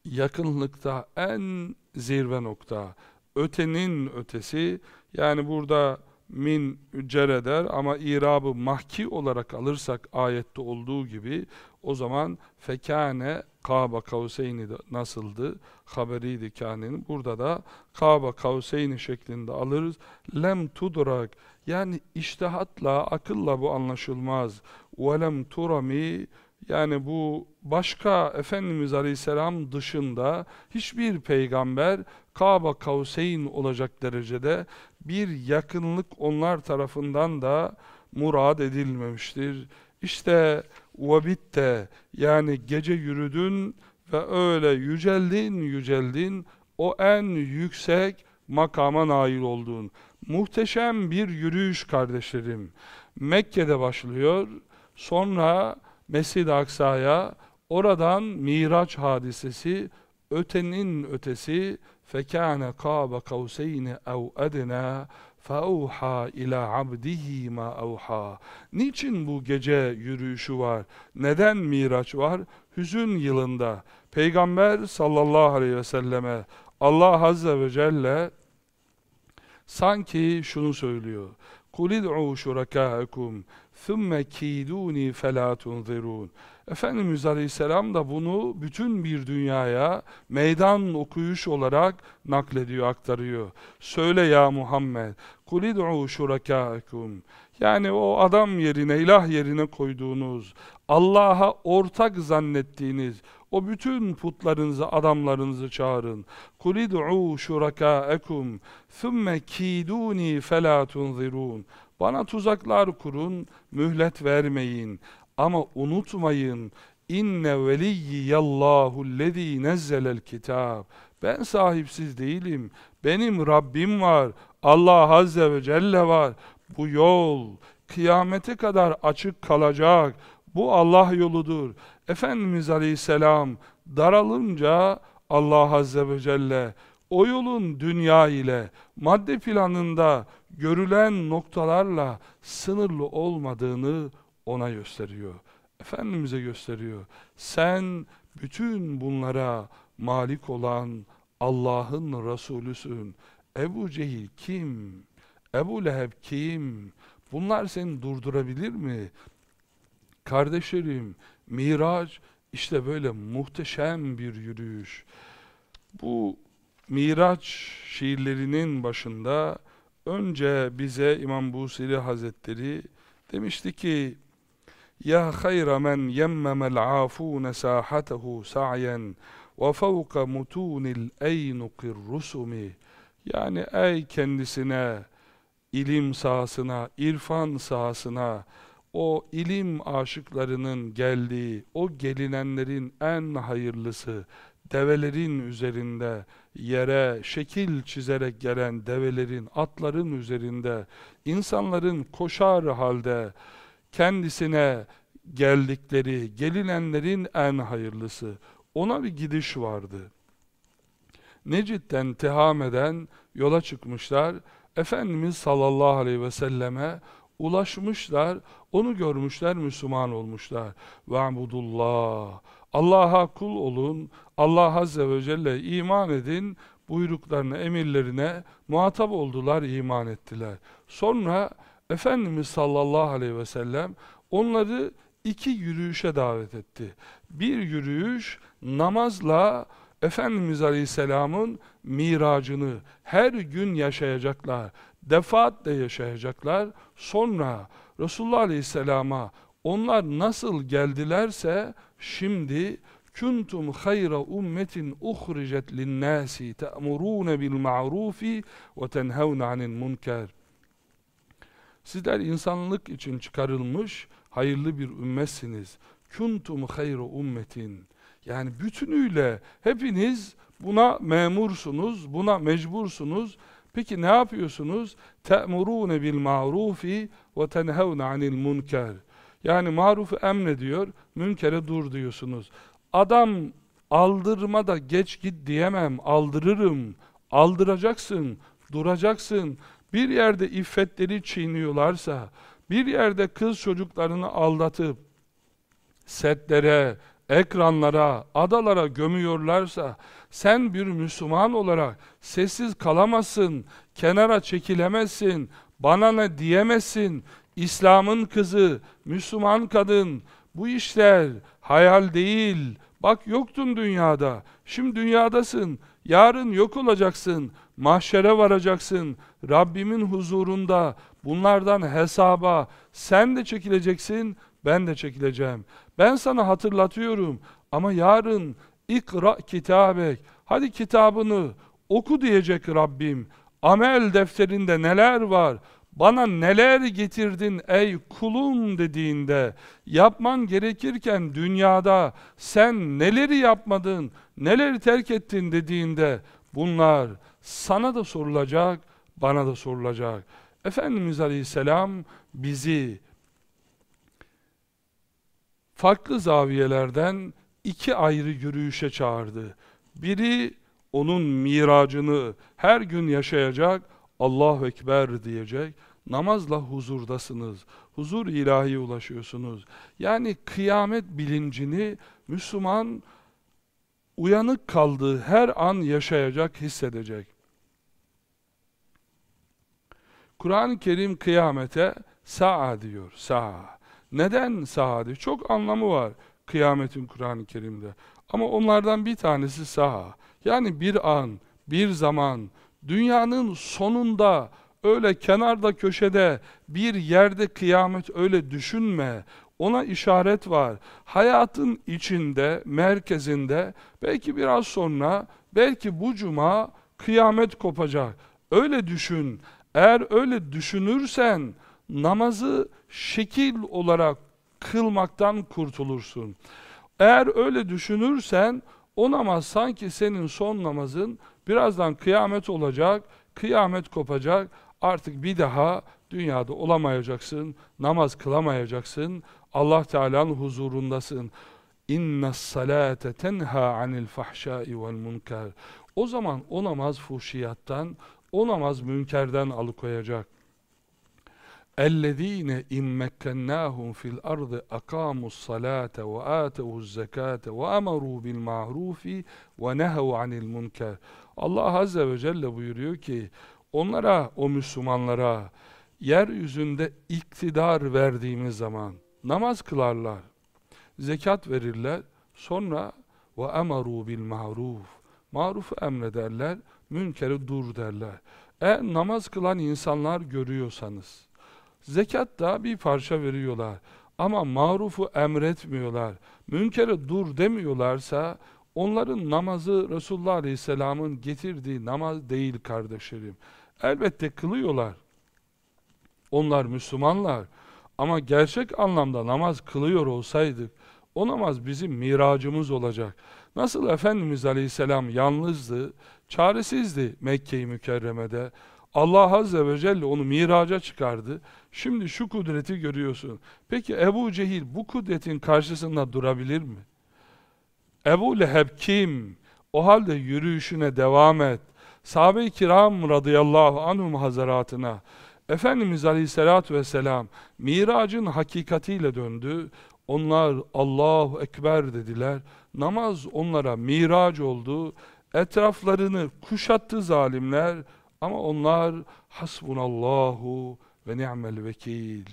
yakınlıkta en zirve nokta. Ötenin ötesi, yani burada min cereder ama irabı mahki olarak alırsak ayette olduğu gibi o zaman fekane kaba kavseyni nasıldı? Haberiydi kânenin. Burada da kaba kavseyni şeklinde alırız. Lem tudrak yani iştihatla, akılla bu anlaşılmaz. Ve lem turami yani bu başka Efendimiz Aleyhisselam dışında hiçbir peygamber Kabe Kavseyn olacak derecede bir yakınlık onlar tarafından da murad edilmemiştir. İşte vabitte yani gece yürüdün ve öyle yüceldin yüceldin o en yüksek makama nail oldun. Muhteşem bir yürüyüş kardeşlerim. Mekke'de başlıyor. Sonra Mescid-i Aksa'ya oradan Miraç hadisesi ötenin ötesi فَكَانَ قَابَ قَوْسَيْنِ اَوْ اَدْنَا فَاُوحَى اِلَى عَبْدِهِ مَا اَوْحَى Niçin bu gece yürüyüşü var? Neden Miraç var? Hüzün yılında Peygamber sallallahu aleyhi ve selleme Allah azze ve celle sanki şunu söylüyor. قُلِ ادْعُوا شُرَكَاءَكُمْ ثُمَّ كِيدُونِي فَلَا تُنْظِرُونَ Efendimiz Aleyhisselam da bunu bütün bir dünyaya meydan okuyuş olarak naklediyor, aktarıyor. Söyle ya Muhammed, kulid'u şurakâekum. Yani o adam yerine, ilah yerine koyduğunuz, Allah'a ortak zannettiğiniz, o bütün putlarınızı, adamlarınızı çağırın. Kulid'u şurakâekum, thumme kîdûni felâ tunzirûn. bana tuzaklar kurun, mühlet vermeyin. Ama unutmayın inne veliyyallahu lezî nezzelel kitab. Ben sahipsiz değilim. Benim Rabbim var. Allah Azze ve Celle var. Bu yol kıyamete kadar açık kalacak. Bu Allah yoludur. Efendimiz Aleyhisselam daralınca Allah Azze ve Celle o yolun dünya ile madde planında görülen noktalarla sınırlı olmadığını ona gösteriyor. Efendimiz'e gösteriyor. Sen bütün bunlara malik olan Allah'ın Resulüsün. Ebu Cehil kim? Ebu Leheb kim? Bunlar seni durdurabilir mi? Kardeşlerim, Miraç işte böyle muhteşem bir yürüyüş. Bu Miraç şiirlerinin başında önce bize İmam Busiri Hazretleri demişti ki Ya hayra men yemmemel afune sahatehu sa'yen ve fevka mutunil eynukir rusumi yani ey kendisine ilim sahasına, irfan sahasına o ilim aşıklarının geldiği, o gelinenlerin en hayırlısı, develerin üzerinde, yere şekil çizerek gelen develerin, atların üzerinde, insanların koşar halde, kendisine geldikleri, gelinenlerin en hayırlısı. Ona bir gidiş vardı. Necit'ten Tihame'den yola çıkmışlar. Efendimiz sallallahu aleyhi ve selleme ulaşmışlar, onu görmüşler, Müslüman olmuşlar. Ve'budullah. Allah'a kul olun, Allah azze ve celle iman edin, buyruklarına, emirlerine muhatap oldular, iman ettiler. Sonra Efendimiz sallallahu aleyhi ve sellem onları iki yürüyüşe davet etti. Bir yürüyüş namazla Efendimiz Aleyhisselam'ın miracını her gün yaşayacaklar. Defaatle yaşayacaklar. Sonra Resulullah Aleyhisselam'a onlar nasıl geldilerse şimdi kuntum hayra ummetin uhricet linnâsi te'murûne bil ma'rufi ve tenhevne anil munker Sizler insanlık için çıkarılmış hayırlı bir ümmetsiniz. kuntum hayru ummetin. Yani bütünüyle hepiniz buna memursunuz, buna mecbursunuz. Peki ne yapıyorsunuz? Te'murune bil ma'rufi ve tenhevne anil munker. Yani marufu emrediyor, münkere dur diyorsunuz. Adam aldırma da geç git diyemem, aldırırım. Aldıracaksın, duracaksın. Bir yerde iffetleri çiğniyorlarsa, bir yerde kız çocuklarını aldatıp setlere, ekranlara, adalara gömüyorlarsa sen bir Müslüman olarak sessiz kalamazsın, kenara çekilemezsin, bana ne diyemezsin. İslam'ın kızı, Müslüman kadın, bu işler hayal değil. Bak yoktun dünyada, şimdi dünyadasın, yarın yok olacaksın, mahşere varacaksın, Rabbimin huzurunda bunlardan hesaba sen de çekileceksin, ben de çekileceğim. Ben sana hatırlatıyorum ama yarın ikra kitabek. Hadi kitabını oku diyecek Rabbim. Amel defterinde neler var? Bana neler getirdin ey kulum dediğinde, yapman gerekirken dünyada sen neleri yapmadın, neleri terk ettin dediğinde, bunlar sana da sorulacak, bana da sorulacak. Efendimiz Aleyhisselam bizi farklı zaviyelerden iki ayrı yürüyüşe çağırdı. Biri onun miracını her gün yaşayacak, Allahu Ekber diyecek. Namazla huzurdasınız. Huzur ilahi ulaşıyorsunuz. Yani kıyamet bilincini Müslüman uyanık kaldığı her an yaşayacak, hissedecek. Kur'an-ı Kerim kıyamete sa'a diyor, sa'a. Neden sa'a Çok anlamı var kıyametin Kur'an-ı Kerim'de. Ama onlardan bir tanesi sa'a. Yani bir an, bir zaman, dünyanın sonunda, öyle kenarda köşede, bir yerde kıyamet öyle düşünme. Ona işaret var. Hayatın içinde, merkezinde, belki biraz sonra, belki bu cuma kıyamet kopacak. Öyle düşün. Eğer öyle düşünürsen namazı şekil olarak kılmaktan kurtulursun. Eğer öyle düşünürsen o namaz sanki senin son namazın birazdan kıyamet olacak, kıyamet kopacak, artık bir daha dünyada olamayacaksın, namaz kılamayacaksın, Allah Teala'nın huzurundasın. İnne salate tenha anil fahşai vel munker. O zaman o namaz fuhşiyattan, o namaz münkerden alıkoyacak. اَلَّذ۪ينَ اِمْ مَكَّنَّاهُمْ فِي الْأَرْضِ اَقَامُوا الصَّلَاةَ وَآتَوُوا الزَّكَاةَ وَأَمَرُوا بِالْمَعْرُوفِ وَنَهَوْا عَنِ الْمُنْكَرِ Allah Azze ve Celle buyuruyor ki, onlara, o Müslümanlara yeryüzünde iktidar verdiğimiz zaman namaz kılarlar, zekat verirler, sonra ve emaru bil maruf, marufu emrederler, münkeri dur derler. E namaz kılan insanlar görüyorsanız, zekat da bir parça veriyorlar ama marufu emretmiyorlar, münkere dur demiyorlarsa onların namazı Resulullah Aleyhisselam'ın getirdiği namaz değil kardeşlerim. Elbette kılıyorlar. Onlar Müslümanlar. Ama gerçek anlamda namaz kılıyor olsaydık o namaz bizim miracımız olacak. Nasıl Efendimiz Aleyhisselam yalnızdı, çaresizdi Mekke-i Mükerreme'de. Allah Azze ve Celle onu miraca çıkardı. Şimdi şu kudreti görüyorsun. Peki Ebu Cehil bu kudretin karşısında durabilir mi? Ebu Leheb kim? O halde yürüyüşüne devam et. Sahabe-i kiram radıyallahu anhum hazaratına Efendimiz aleyhissalatü vesselam miracın hakikatiyle döndü. Onlar Allahu Ekber dediler. Namaz onlara mirac oldu. Etraflarını kuşattı zalimler. Ama onlar hasbunallahu ve ni'mel vekil.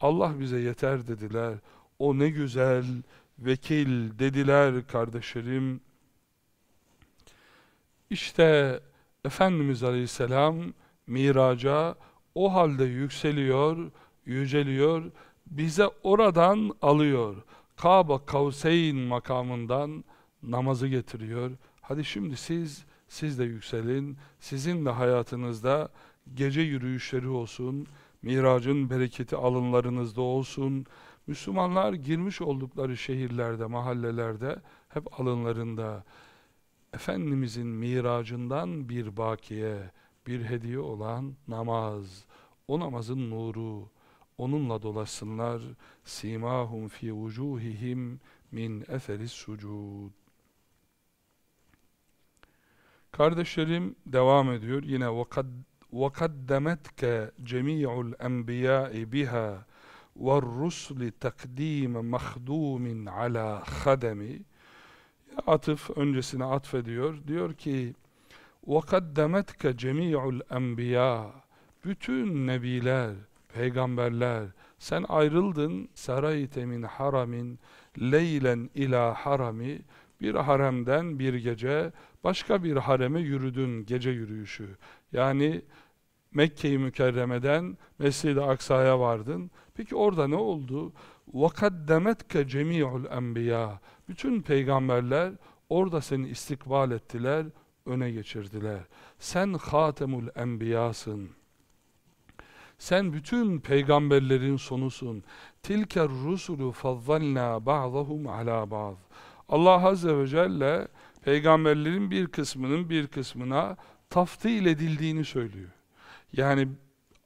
Allah bize yeter dediler. O ne güzel vekil dediler kardeşlerim. İşte Efendimiz Aleyhisselam miraca o halde yükseliyor, yüceliyor, bize oradan alıyor. Kabe Kavseyn makamından namazı getiriyor. Hadi şimdi siz siz de yükselin. Sizin de hayatınızda gece yürüyüşleri olsun, miracın bereketi alınlarınızda olsun. Müslümanlar girmiş oldukları şehirlerde, mahallelerde hep alınlarında Efendimizin miracından bir bakiye, bir hediye olan namaz, o namazın nuru, onunla dolaşsınlar. Simahum fi vucuhihim min eseris sucud. Kardeşlerim devam ediyor. Yine وَقَدَّمَتْكَ جَمِيعُ الْاَنْبِيَاءِ بِهَا وَالرُّسْلِ تَقْدِيمَ مَخْدُومٍ عَلَى خَدَمِ Atıf öncesine atfediyor. Diyor ki وَقَدَّمَتْكَ جَمِيعُ الْاَنْبِيَاءِ Bütün nebiler, peygamberler, sen ayrıldın sarayte min haramin leylen ila harami bir haremden bir gece başka bir hareme yürüdün gece yürüyüşü. Yani Mekke-i Mükerreme'den Mescid-i Aksa'ya vardın. Peki orada ne oldu? وَقَدَّمَتْكَ جَمِيعُ الْاَنْبِيَا Bütün peygamberler orada seni istikbal ettiler, öne geçirdiler. Sen hatemul enbiyasın. Sen bütün peygamberlerin sonusun. Tilker rusulu fazzalna ba'dahum ala ba'd. Allah azze ve celle peygamberlerin bir kısmının bir kısmına taftil edildiğini söylüyor. Yani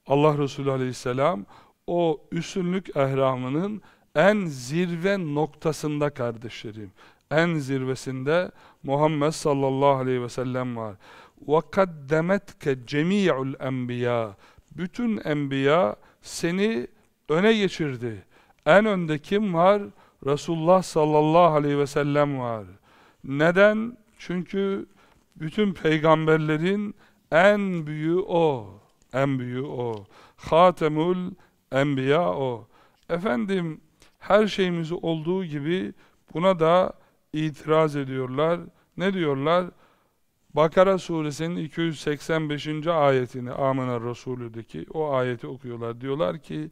Allah Resulü aleyhisselam o üstünlük ehramının en zirve noktasında kardeşlerim. En zirvesinde Muhammed sallallahu aleyhi ve sellem var. وَقَدَّمَتْكَ جَمِيعُ الْاَنْبِيَا Bütün enbiya seni öne geçirdi. En önde kim var? Resulullah sallallahu aleyhi ve sellem var. Neden? Çünkü bütün peygamberlerin en büyüğü o. En büyüğü o. Hatemul enbiya o. Efendim her şeyimizi olduğu gibi buna da itiraz ediyorlar. Ne diyorlar? Bakara suresinin 285. ayetini Amena Resulü'deki o ayeti okuyorlar. Diyorlar ki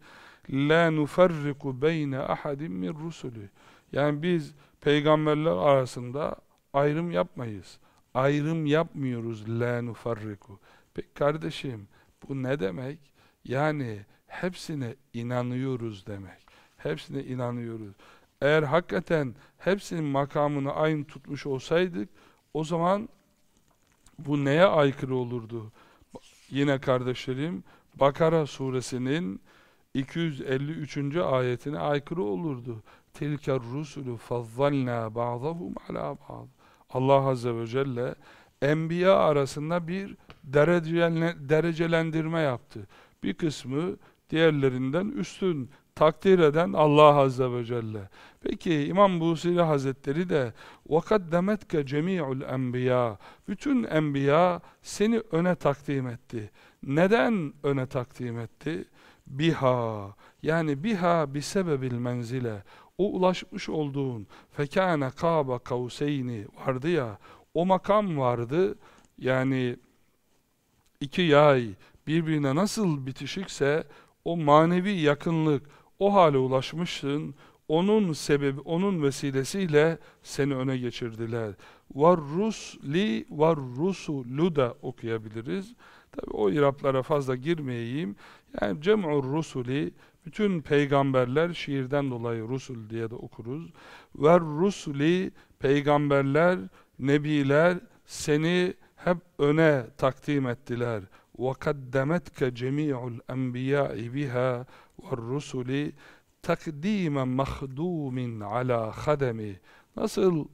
la nufarriku beyne ahadin min rusuli. Yani biz peygamberler arasında ayrım yapmayız. Ayrım yapmıyoruz la nufarriku. Peki kardeşim bu ne demek? Yani hepsine inanıyoruz demek. Hepsine inanıyoruz. Eğer hakikaten hepsinin makamını aynı tutmuş olsaydık o zaman bu neye aykırı olurdu? Yine kardeşlerim Bakara suresinin 253. ayetine aykırı olurdu. Tilker rusulü fazzalna ba'dahum ala ba'd. Allah azze ve celle enbiya arasında bir derecelendirme yaptı. Bir kısmı diğerlerinden üstün takdir eden Allah azze ve celle. Peki İmam Busiri Hazretleri de وَقَدَّمَتْكَ جَمِيعُ الْاَنْبِيَا Bütün enbiya seni öne takdim etti. Neden öne takdim etti? biha yani biha bi sebebil menzile o ulaşmış olduğun fekâne kâba kavseyni vardı ya o makam vardı yani iki yay birbirine nasıl bitişikse o manevi yakınlık o hale ulaşmışsın onun sebebi onun vesilesiyle seni öne geçirdiler. Var rusli var rusulu da okuyabiliriz. Tabi o iraplara fazla girmeyeyim. Yani cem'ur rusuli bütün peygamberler şiirden dolayı rusul diye de okuruz. Ve rusuli peygamberler, nebiler seni hep öne takdim ettiler. وَقَدَّمَتْكَ جَمِيعُ الْاَنْبِيَاءِ بِهَا وَالرُّسُلِ تَقْدِيمًا مَخْدُومٍ عَلَى خَدَمِ Nasıl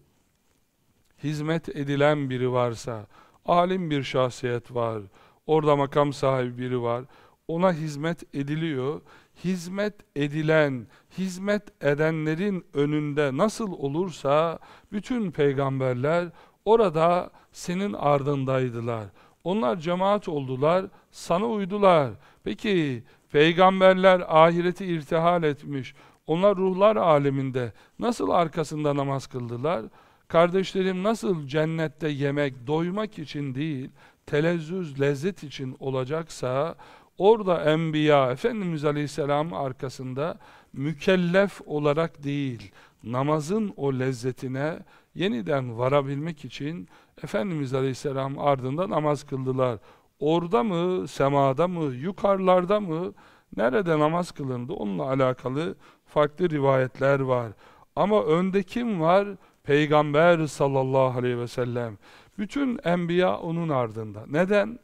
hizmet edilen biri varsa, alim bir şahsiyet var, orada makam sahibi biri var, ona hizmet ediliyor. Hizmet edilen, hizmet edenlerin önünde nasıl olursa bütün peygamberler orada senin ardındaydılar. Onlar cemaat oldular, sana uydular. Peki peygamberler ahireti irtihal etmiş, onlar ruhlar aleminde nasıl arkasında namaz kıldılar? Kardeşlerim nasıl cennette yemek doymak için değil, telezzüz, lezzet için olacaksa orada enbiya Efendimiz Aleyhisselam arkasında mükellef olarak değil namazın o lezzetine yeniden varabilmek için Efendimiz Aleyhisselam ardında namaz kıldılar. Orada mı, semada mı, yukarılarda mı Nerede namaz kılındı? Onunla alakalı farklı rivayetler var. Ama önde kim var? Peygamber sallallahu aleyhi ve sellem. Bütün enbiya onun ardında. Neden?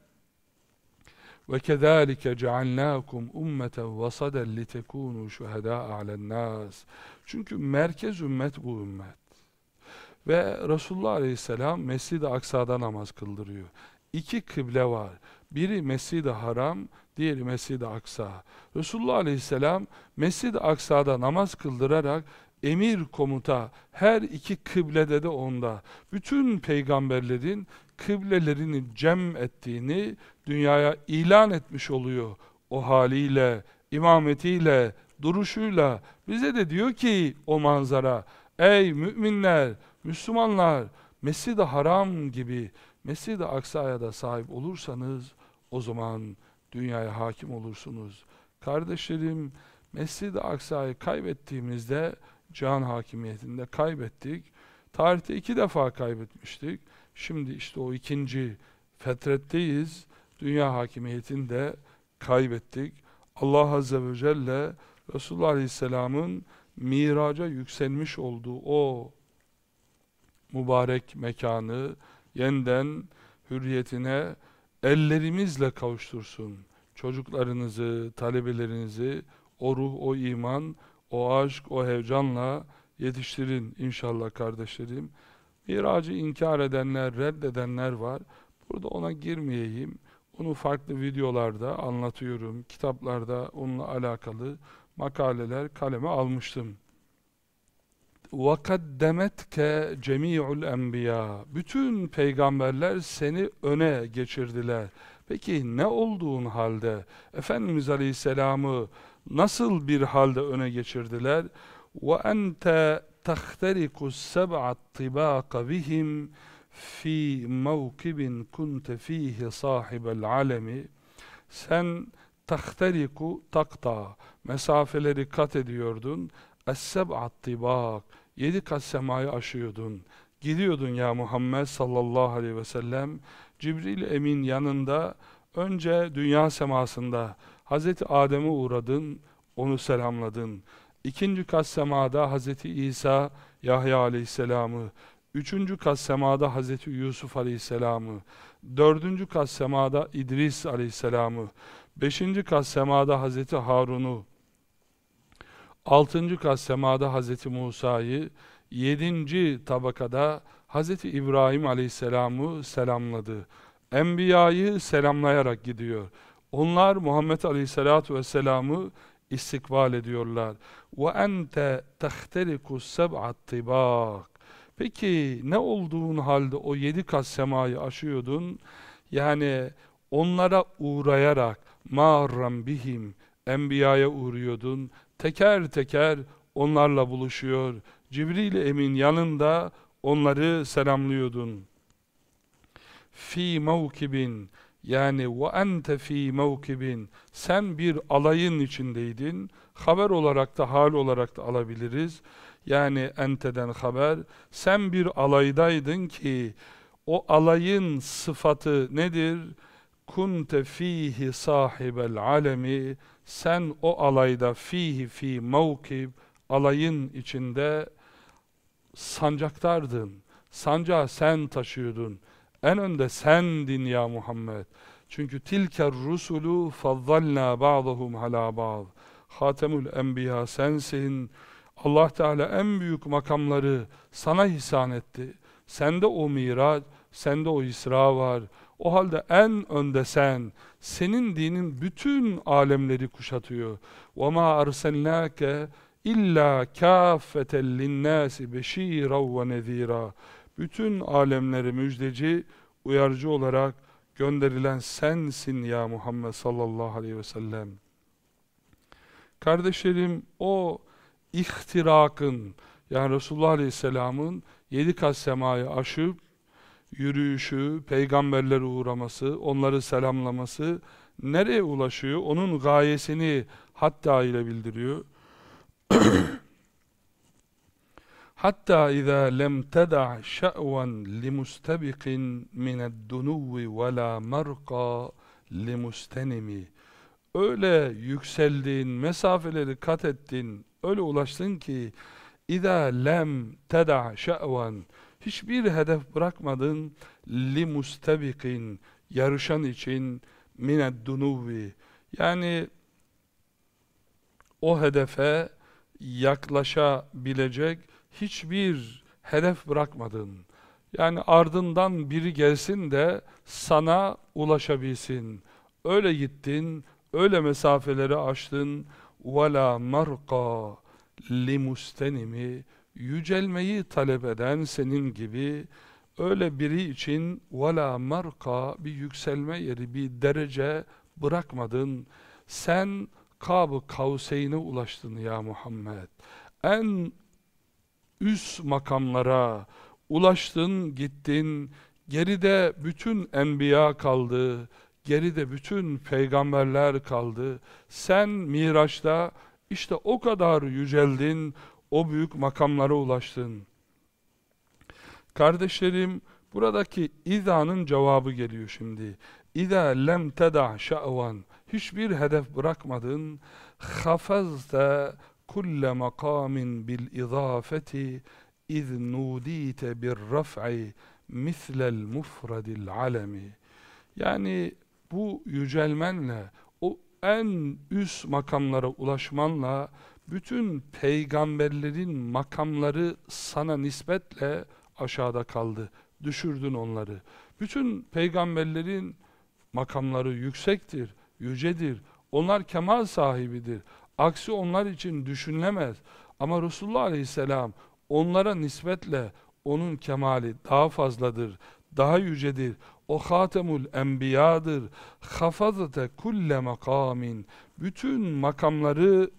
Ve kezalike cealnakum ummeten vasaden litekunu şuhada alen nas. Çünkü merkez ümmet bu ümmet. Ve Resulullah Aleyhisselam Mescid-i Aksa'da namaz kıldırıyor. İki kıble var. Biri Mescid-i Haram, diğeri Mescid-i Aksa. Resulullah Aleyhisselam Mescid-i Aksa'da namaz kıldırarak emir komuta her iki kıblede de onda. Bütün peygamberlerin kıblelerini cem ettiğini dünyaya ilan etmiş oluyor. O haliyle, imametiyle, duruşuyla bize de diyor ki o manzara ey müminler, Müslümanlar Mescid-i Haram gibi Mescid-i Aksa'ya da sahip olursanız o zaman dünyaya hakim olursunuz. Kardeşlerim Mescid-i Aksa'yı kaybettiğimizde can hakimiyetinde kaybettik. Tarihte iki defa kaybetmiştik. Şimdi işte o ikinci fetretteyiz. Dünya hakimiyetini de kaybettik. Allah Azze ve Celle Resulullah Aleyhisselam'ın miraca yükselmiş olduğu o mübarek mekanı yeniden hürriyetine ellerimizle kavuştursun. Çocuklarınızı, talebelerinizi o ruh, o iman, o aşk, o heyecanla yetiştirin inşallah kardeşlerim. Miracı inkar edenler, reddedenler var. Burada ona girmeyeyim. Onu farklı videolarda anlatıyorum. Kitaplarda onunla alakalı makaleler kaleme almıştım. وَقَدَّمَتْكَ جَمِيعُ الْاَنْبِيَا Bütün peygamberler seni öne geçirdiler. Peki ne olduğun halde Efendimiz Aleyhisselam'ı nasıl bir halde öne geçirdiler? وَاَنْتَ تَخْتَرِكُ السَّبْعَ الطِّبَاقَ بِهِمْ fi mevkibin kunte fihi sahibel alemi sen tahtariku takta mesafeleri kat ediyordun es-seb'at tibak yedi kat semayı aşıyordun. Gidiyordun ya Muhammed sallallahu aleyhi ve sellem. Cibril Emin yanında önce dünya semasında Hazreti Adem'e uğradın onu selamladın. İkinci kat semada Hazreti İsa Yahya aleyhisselamı. Üçüncü kat semada Hazreti Yusuf Aleyhisselam'ı, dördüncü kat semada İdris Aleyhisselam'ı, beşinci kat semada Hazreti Harun'u, 6. kat semada Hz. Musa'yı, 7. tabakada Hz. İbrahim aleyhisselamı selamladı. Enbiya'yı selamlayarak gidiyor. Onlar Muhammed aleyhisselatu vesselamı istikbal ediyorlar. Ve ente tehteriku seb'at tibak. Peki ne olduğun halde o yedi kat semayı aşıyordun? Yani onlara uğrayarak mağram bihim enbiyaya uğruyordun, Teker teker onlarla buluşuyor. Cibril Emin yanında onları selamlıyordun. Fi mevkibin yani ve ente fi mevkibin sen bir alayın içindeydin. Haber olarak da hal olarak da alabiliriz yani enteden haber sen bir alaydaydın ki o alayın sıfatı nedir? Kunte fihi sahibel alemi sen o alayda fihi fi mevkib alayın içinde sancaktardın. Sancağı sen taşıyordun. En önde sendin ya Muhammed. Çünkü tilker rusulu fazzalna ba'dahum ala ba'd. Hatemül enbiya sensin. Allah Teala en büyük makamları sana ihsan etti. Sende o miraç, sende o isra var. O halde en önde sen, senin dinin bütün alemleri kuşatıyor. وَمَا أَرْسَلْنَاكَ illa kâffeten linnâsi beşîran ve nezîrâ. Bütün alemleri müjdeci, uyarıcı olarak gönderilen sensin ya Muhammed sallallahu aleyhi ve sellem. Kardeşlerim o ihtirakın yani Resulullah Aleyhisselam'ın yedi kat semayı aşıp yürüyüşü, peygamberlere uğraması, onları selamlaması nereye ulaşıyor? Onun gayesini hatta ile bildiriyor. hatta iza lem teda şe'ven limustabiqin min ad-dunuvi ve la marqa limustenimi öyle yükseldin, mesafeleri kat ettin, öyle ulaştın ki اِذَا lem تَدَعْ شَأْوًا Hiçbir hedef bırakmadın li mustebikin yarışan için mined dunuvi yani o hedefe yaklaşabilecek hiçbir hedef bırakmadın. Yani ardından biri gelsin de sana ulaşabilsin. Öyle gittin, öyle mesafeleri aştın. وَلَا مَرْقَى limustenimi yücelmeyi talep eden senin gibi öyle biri için vela marka bir yükselme yeri bir derece bırakmadın. Sen Kab-ı ulaştın ya Muhammed. En üst makamlara ulaştın gittin. Geride bütün enbiya kaldı. Geride bütün peygamberler kaldı. Sen Miraç'ta işte o kadar yüceldin, o büyük makamlara ulaştın. Kardeşlerim, buradaki izanın cevabı geliyor şimdi. İza lem teda şa'van hiçbir hedef bırakmadın. Hafazta kulle makamin bil izafeti iz nudite bir raf'i mislel mufradil alemi. Yani bu yücelmenle o en üst makamlara ulaşmanla bütün peygamberlerin makamları sana nispetle aşağıda kaldı. Düşürdün onları. Bütün peygamberlerin makamları yüksektir, yücedir. Onlar kemal sahibidir. Aksi onlar için düşünülemez. Ama Resulullah Aleyhisselam onlara nispetle onun kemali daha fazladır, daha yücedir. O hatemul enbiyadır. Hafazete kulle makamin. Bütün makamları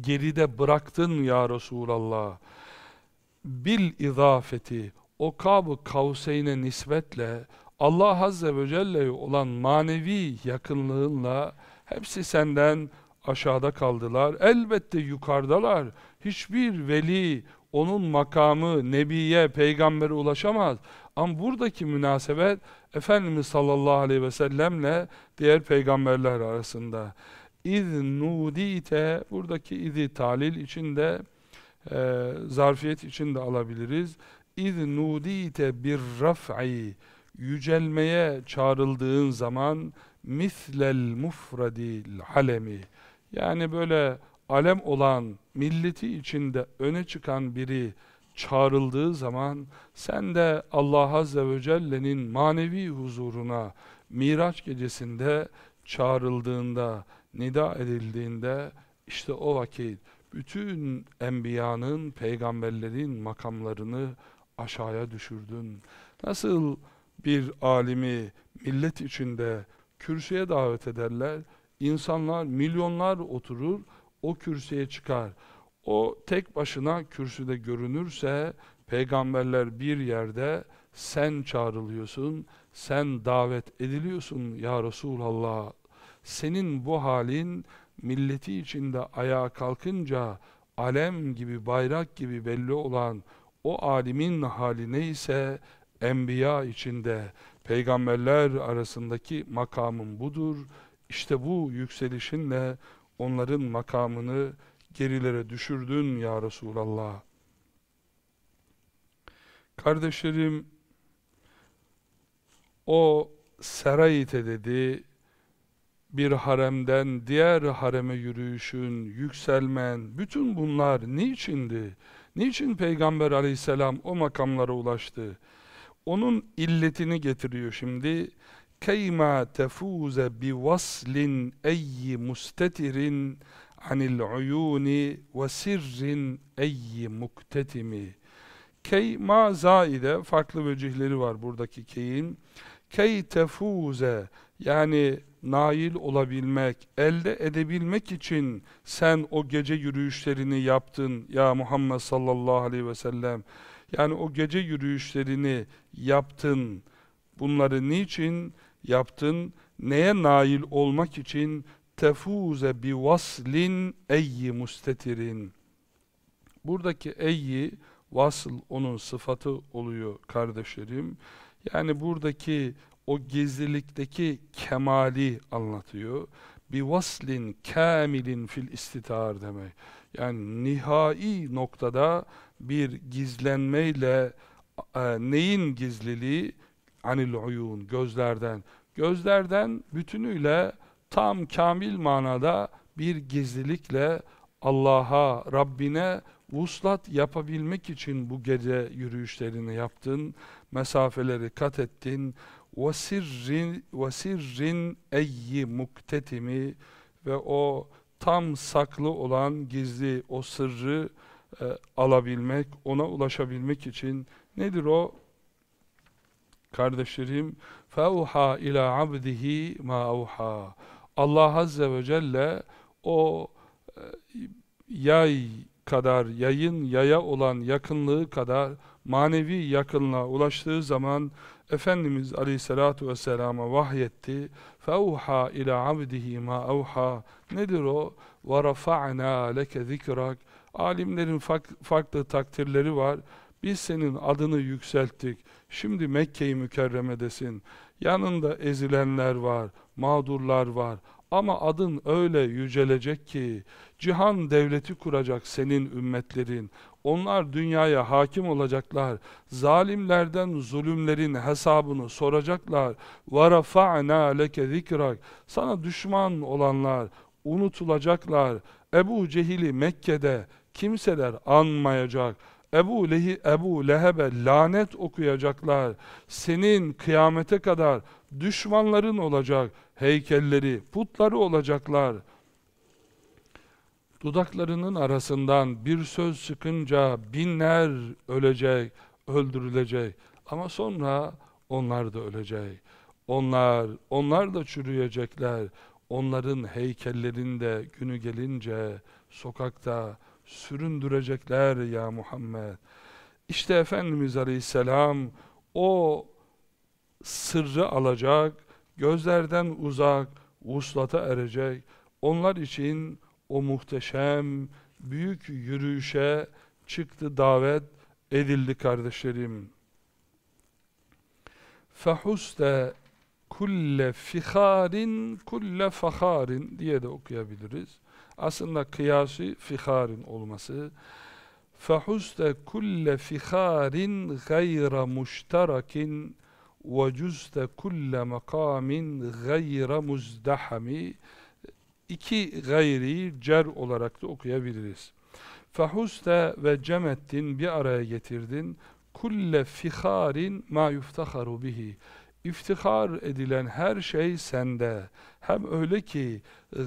geride bıraktın ya Resulallah. Bil izafeti o kab-ı kavseyne nisbetle Allah Azze ve Celle'ye olan manevi yakınlığınla hepsi senden aşağıda kaldılar. Elbette yukarıdalar. Hiçbir veli onun makamı nebiye, peygambere ulaşamaz. Ama buradaki münasebet Efendimiz sallallahu aleyhi ve sellemle diğer peygamberler arasında. İz nudite buradaki izi talil içinde e, zarfiyet içinde alabiliriz. İz nudite bir raf'i yücelmeye çağrıldığın zaman mislel mufradil alemi yani böyle alem olan milleti içinde öne çıkan biri çağrıldığı zaman sen de Allah Azze ve Celle'nin manevi huzuruna Miraç gecesinde çağrıldığında, nida edildiğinde işte o vakit bütün enbiyanın, peygamberlerin makamlarını aşağıya düşürdün. Nasıl bir alimi millet içinde kürsüye davet ederler, insanlar, milyonlar oturur, o kürsüye çıkar. O tek başına kürsüde görünürse peygamberler bir yerde sen çağrılıyorsun, sen davet ediliyorsun ya Resulallah. Senin bu halin milleti içinde ayağa kalkınca alem gibi bayrak gibi belli olan o alimin hali neyse enbiya içinde peygamberler arasındaki makamın budur. İşte bu yükselişinle onların makamını gerilere düşürdün ya Resulallah. Kardeşlerim, o Serayite dedi, bir haremden diğer hareme yürüyüşün, yükselmen, bütün bunlar niçindi? Niçin Peygamber aleyhisselam o makamlara ulaştı? Onun illetini getiriyor şimdi. Keyma tefuze bi vaslin eyyi mustetirin anil uyuni ve sirrin eyyi muktetimi. Key ma zaide farklı vecihleri var buradaki keyin. Key tefuze yani nail olabilmek, elde edebilmek için sen o gece yürüyüşlerini yaptın ya Muhammed sallallahu aleyhi ve sellem. Yani o gece yürüyüşlerini yaptın. Bunları niçin yaptın? Neye nail olmak için? tefuze bi vaslin eyyi mustetirin. Buradaki eyyi vasıl onun sıfatı oluyor kardeşlerim. Yani buradaki o gizlilikteki kemali anlatıyor. Bir vaslin kamilin fil istitar demek. Yani nihai noktada bir gizlenmeyle e, neyin gizliliği? Anil uyun, gözlerden. Gözlerden bütünüyle tam kamil manada bir gizlilikle Allah'a, Rabbine vuslat yapabilmek için bu gece yürüyüşlerini yaptın, mesafeleri kat ettin vasirrin vasirrin eyyi muktetimi ve o tam saklı olan gizli o sırrı e, alabilmek, ona ulaşabilmek için nedir o? Kardeşlerim, fauha ila abdihi ma auha. Allah azze ve celle o e, yay kadar, yayın yaya olan yakınlığı kadar manevi yakınlığa ulaştığı zaman Efendimiz Aleyhisselatü Vesselam'a vahyetti. فَاُوحَا ila عَبْدِهِ مَا اَوْحَا Nedir o? وَرَفَعْنَا لَكَ ذِكْرَكَ Alimlerin farklı takdirleri var. Biz senin adını yükselttik. Şimdi Mekke-i Mükerreme'desin. Yanında ezilenler var, mağdurlar var. Ama adın öyle yücelecek ki, cihan devleti kuracak senin ümmetlerin. Onlar dünyaya hakim olacaklar. Zalimlerden zulümlerin hesabını soracaklar. وَرَفَعْنَا لَكَ ذِكْرَكَ Sana düşman olanlar unutulacaklar. Ebu Cehil'i Mekke'de kimseler anmayacak. Ebu, Lehi, Ebu Leheb'e lanet okuyacaklar. Senin kıyamete kadar düşmanların olacak. Heykelleri, putları olacaklar. Dudaklarının arasından bir söz çıkınca binler ölecek, öldürülecek. Ama sonra onlar da ölecek. Onlar, onlar da çürüyecekler. Onların heykellerinde günü gelince sokakta süründürecekler ya Muhammed. İşte Efendimiz Aleyhisselam o sırrı alacak, gözlerden uzak, vuslata erecek. Onlar için o muhteşem, büyük yürüyüşe çıktı, davet edildi kardeşlerim. Fehuste kulle fiharin kulle faharin diye de okuyabiliriz. Aslında kıyası fiharin olması. Fehuste kulle fiharin gayra muşterakin ve cüzte kulle makamin gayra muzdahami iki gayri cer olarak da okuyabiliriz. Fehuste ve cemettin bir araya getirdin. Kulle fiharin ma yuftaharu bihi. İftihar edilen her şey sende. Hem öyle ki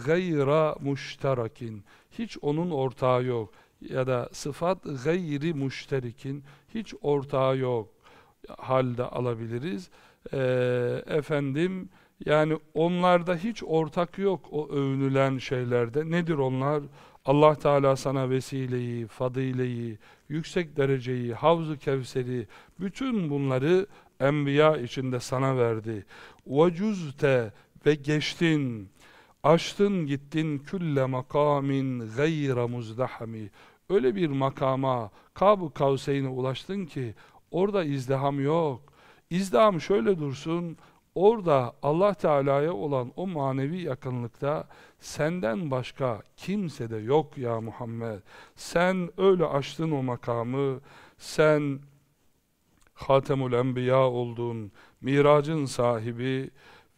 gayra muşterakin. Hiç onun ortağı yok. Ya da sıfat gayri muşterikin. Hiç ortağı yok. Halde alabiliriz. Ee, efendim yani onlarda hiç ortak yok o övünülen şeylerde. Nedir onlar? Allah Teala sana vesileyi, fadileyi, yüksek dereceyi, havzu kevseri, bütün bunları enbiya içinde sana verdi. Vecüzte ve geçtin, açtın gittin külle makamin gayra muzdahami. Öyle bir makama, Kab-ı ulaştın ki orada izdiham yok. İzdiham şöyle dursun, Orada Allah Teala'ya olan o manevi yakınlıkta senden başka kimse de yok ya Muhammed. Sen öyle açtın o makamı, sen Hatemul Enbiya oldun, miracın sahibi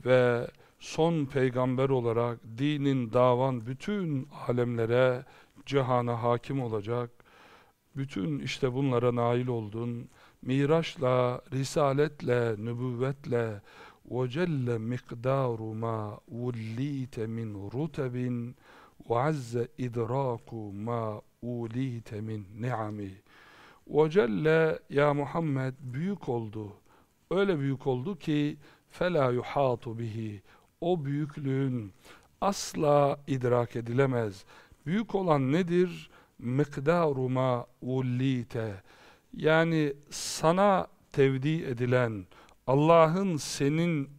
ve son peygamber olarak dinin davan bütün alemlere, cihana hakim olacak. Bütün işte bunlara nail oldun. Miraçla, risaletle, nübüvvetle, وجل مقدار ما وليت من رتب وعز إدراك ما ulite min ni'ami. Ve Celle ya Muhammed büyük oldu. Öyle büyük oldu ki fela yuhatu bihi. O büyüklüğün asla idrak edilemez. Büyük olan nedir? Mikdaru ma ullite. Yani sana tevdi edilen, Allah'ın senin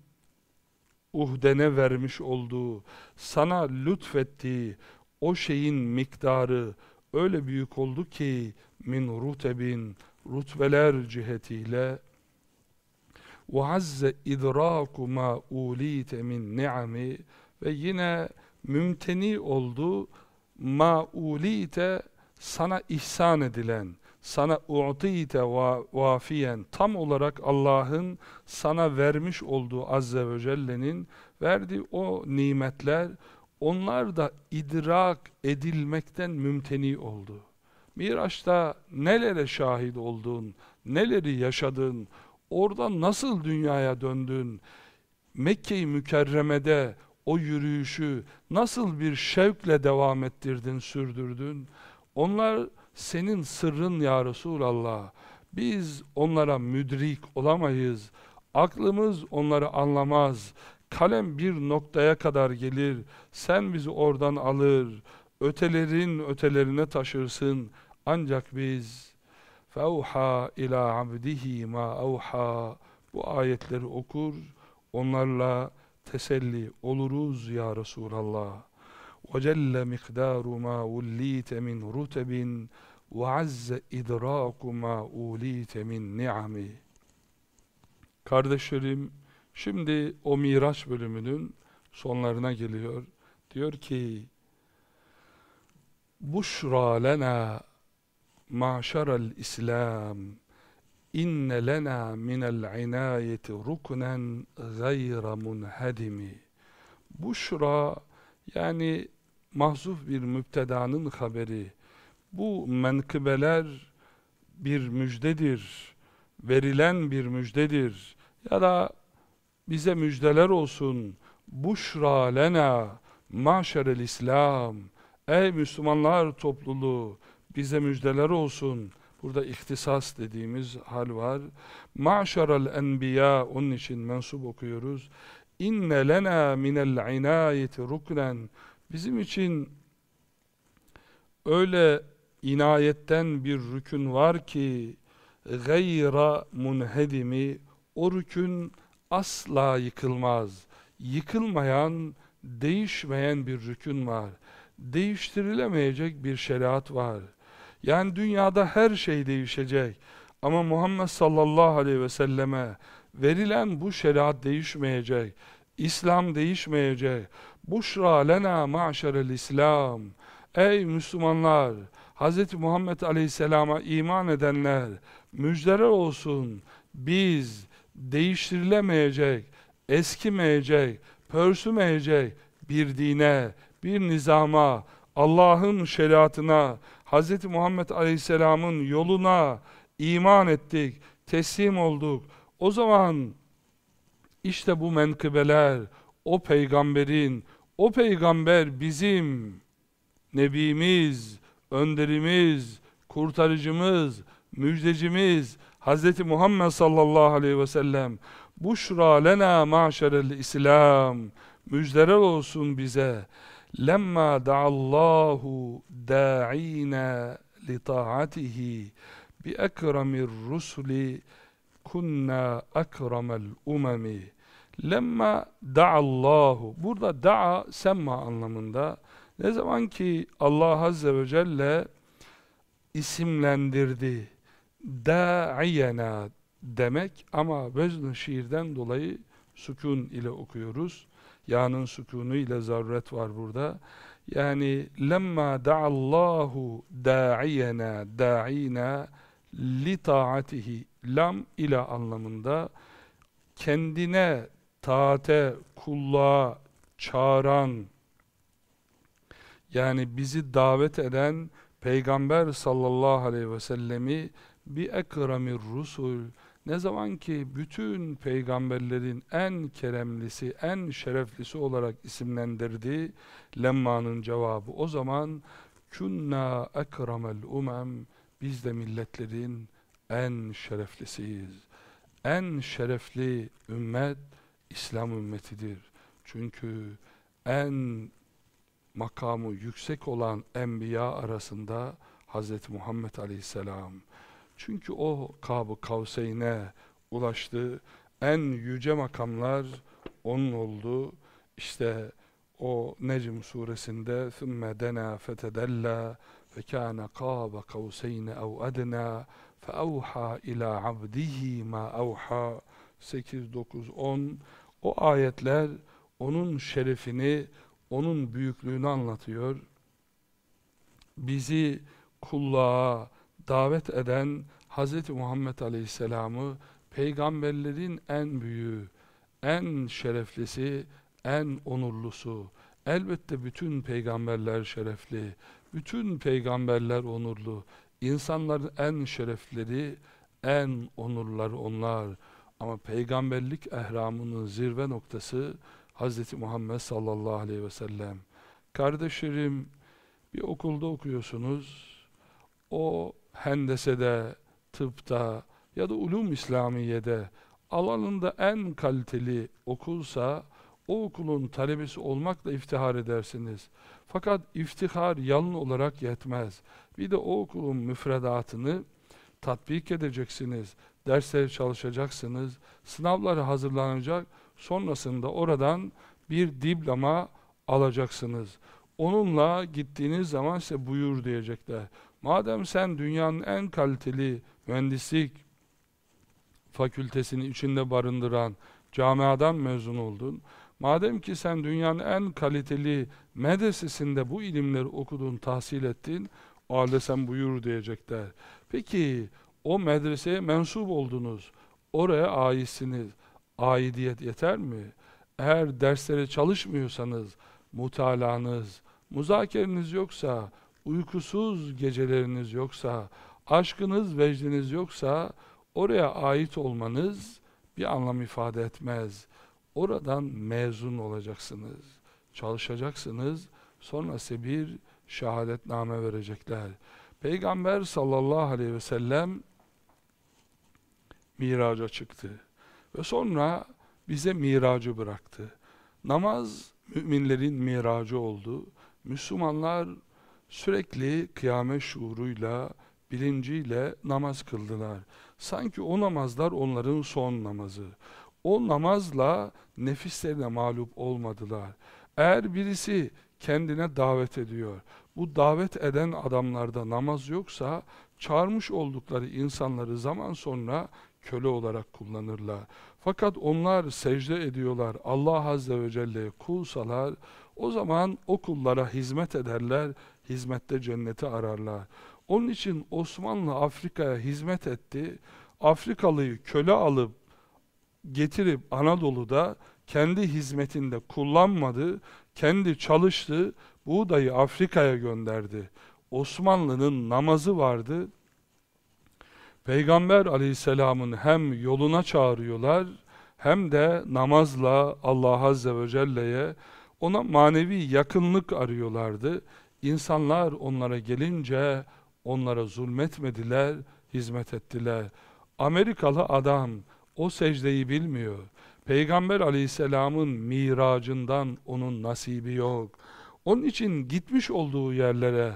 uhdene vermiş olduğu, sana lütfettiği o şeyin miktarı öyle büyük oldu ki min rutebin rutbeler cihetiyle وَعَزَّ اِدْرَاكُ مَا اُولِيتَ مِنْ نِعَمِ Ve yine mümteni oldu ma ulite sana ihsan edilen, sana u'tite vafiyen tam olarak Allah'ın sana vermiş olduğu azze ve celle'nin verdiği o nimetler onlar da idrak edilmekten mümteni oldu. Miraç'ta nelere şahit oldun, neleri yaşadın, orada nasıl dünyaya döndün, Mekke-i Mükerreme'de o yürüyüşü nasıl bir şevkle devam ettirdin, sürdürdün? Onlar senin sırrın ya Resulallah. Biz onlara müdrik olamayız. Aklımız onları anlamaz. Kalem bir noktaya kadar gelir. Sen bizi oradan alır. Ötelerin ötelerine taşırsın. Ancak biz فَاَوْحَى ila abdihi ma اَوْحَى Bu ayetleri okur. Onlarla teselli oluruz ya Resulallah. وَجَلَّ مِقْدَارُ مَا وُلِّيتَ مِنْ رُتَبٍ وَعَزَّ اِدْرَاكُ مَا اُولِيتَ مِنْ نِعَمِ Kardeşlerim, şimdi o Miraç bölümünün sonlarına geliyor. Diyor ki, Buşra lena maşaral İslam inne lena minel inayeti ruknen gayra munhadimi. Buşra yani mahzuf bir müptedanın haberi. bu menkıbeler bir müjdedir, verilen bir müjdedir. Ya da bize müjdeler olsun. Buşra lena maşerel İslam. Ey Müslümanlar topluluğu bize müjdeler olsun. Burada ihtisas dediğimiz hal var. Maşeral enbiya onun için mensup okuyoruz. İnne lena minel inayeti ruknen bizim için öyle inayetten bir rükün var ki gayra munhedimi o rükün asla yıkılmaz. Yıkılmayan, değişmeyen bir rükün var. Değiştirilemeyecek bir şeriat var. Yani dünyada her şey değişecek. Ama Muhammed sallallahu aleyhi ve selleme verilen bu şeriat değişmeyecek. İslam değişmeyecek. Buşra lena ma'şerel İslam. Ey Müslümanlar! Hz. Muhammed Aleyhisselam'a iman edenler, müjdeler olsun. Biz değiştirilemeyecek, eskimeyecek, pörsümeyecek bir dine, bir nizama, Allah'ın şeriatına, Hz. Muhammed Aleyhisselam'ın yoluna iman ettik, teslim olduk. O zaman işte bu menkıbeler, o peygamberin, o peygamber bizim nebimiz, önderimiz, kurtarıcımız, müjdecimiz, Hz. Muhammed sallallahu aleyhi ve sellem, Buşra lena maşerel İslam, müjdeler olsun bize. Lemma da'allahu da'ina li ta'atihi bi ekremir rusuli kunna ekremel umemi. Lemma da'allahu. Burada da'a semma anlamında. Ne zaman ki Allah Azze ve Celle isimlendirdi. Da'iyena demek ama vezn şiirden dolayı sükun ile okuyoruz. Ya'nın sükunu ile zaruret var burada. Yani lemma da'allahu da'iyena da'ina li ta'atihi lam ile anlamında kendine taate, kulluğa çağıran yani bizi davet eden Peygamber sallallahu aleyhi ve sellemi bir ekramir rusul ne zaman ki bütün peygamberlerin en keremlisi, en şereflisi olarak isimlendirdi lemmanın cevabı o zaman kunna ekramel umem biz de milletlerin en şereflisiyiz. En şerefli ümmet İslam ümmetidir. Çünkü en makamı yüksek olan enbiya arasında Hz. Muhammed Aleyhisselam. Çünkü o Kab-ı Kavseyn'e ulaştı. En yüce makamlar onun oldu. İşte o Necm suresinde ثُمَّ دَنَا فَتَدَلَّى فَكَانَ قَابَ قَوْسَيْنَ اَوْ اَدْنَى فَاَوْحَى اِلَى عَبْدِهِ مَا اَوْحَى 8, 9, 10 o ayetler onun şerefini, onun büyüklüğünü anlatıyor. Bizi kulluğa davet eden Hz. Muhammed Aleyhisselam'ı peygamberlerin en büyüğü, en şereflisi, en onurlusu. Elbette bütün peygamberler şerefli, bütün peygamberler onurlu. İnsanların en şerefleri, en onurları onlar. Ama peygamberlik ehramının zirve noktası Hz. Muhammed sallallahu aleyhi ve sellem. Kardeşlerim, bir okulda okuyorsunuz. O hendesede, tıpta ya da ulum İslamiye'de alanında en kaliteli okulsa o okulun talebesi olmakla iftihar edersiniz. Fakat iftihar yalın olarak yetmez. Bir de o okulun müfredatını tatbik edeceksiniz. Dersleri çalışacaksınız. Sınavları hazırlanacak. Sonrasında oradan bir diploma alacaksınız. Onunla gittiğiniz zaman size buyur diyecekler. Madem sen dünyanın en kaliteli mühendislik fakültesini içinde barındıran camiadan mezun oldun, madem ki sen dünyanın en kaliteli medresesinde bu ilimleri okudun, tahsil ettin, o halde sen buyur diyecekler. Peki o medreseye mensup oldunuz, oraya aitsiniz, aidiyet yeter mi? Eğer derslere çalışmıyorsanız, mutalanız, muzakereniz yoksa, uykusuz geceleriniz yoksa, aşkınız, vecdiniz yoksa, oraya ait olmanız bir anlam ifade etmez. Oradan mezun olacaksınız, çalışacaksınız, sonra size bir şehadetname verecekler. Peygamber sallallahu aleyhi ve sellem miraca çıktı ve sonra bize miracı bıraktı. Namaz müminlerin miracı oldu. Müslümanlar sürekli kıyamet şuuruyla, bilinciyle namaz kıldılar. Sanki o namazlar onların son namazı. O namazla nefislerine mağlup olmadılar. Eğer birisi kendine davet ediyor, bu davet eden adamlarda namaz yoksa, çağırmış oldukları insanları zaman sonra köle olarak kullanırlar. Fakat onlar secde ediyorlar, Allah Azze ve Celle'ye kulsalar, o zaman o kullara hizmet ederler, hizmette cenneti ararlar. Onun için Osmanlı Afrika'ya hizmet etti. Afrikalıyı köle alıp getirip Anadolu'da kendi hizmetinde kullanmadı, kendi çalıştı, buğdayı Afrika'ya gönderdi. Osmanlı'nın namazı vardı. Peygamber aleyhisselamın hem yoluna çağırıyorlar, hem de namazla Allah Azze ve Celle'ye ona manevi yakınlık arıyorlardı. İnsanlar onlara gelince onlara zulmetmediler, hizmet ettiler. Amerikalı adam o secdeyi bilmiyor. Peygamber aleyhisselamın miracından onun nasibi yok. Onun için gitmiş olduğu yerlere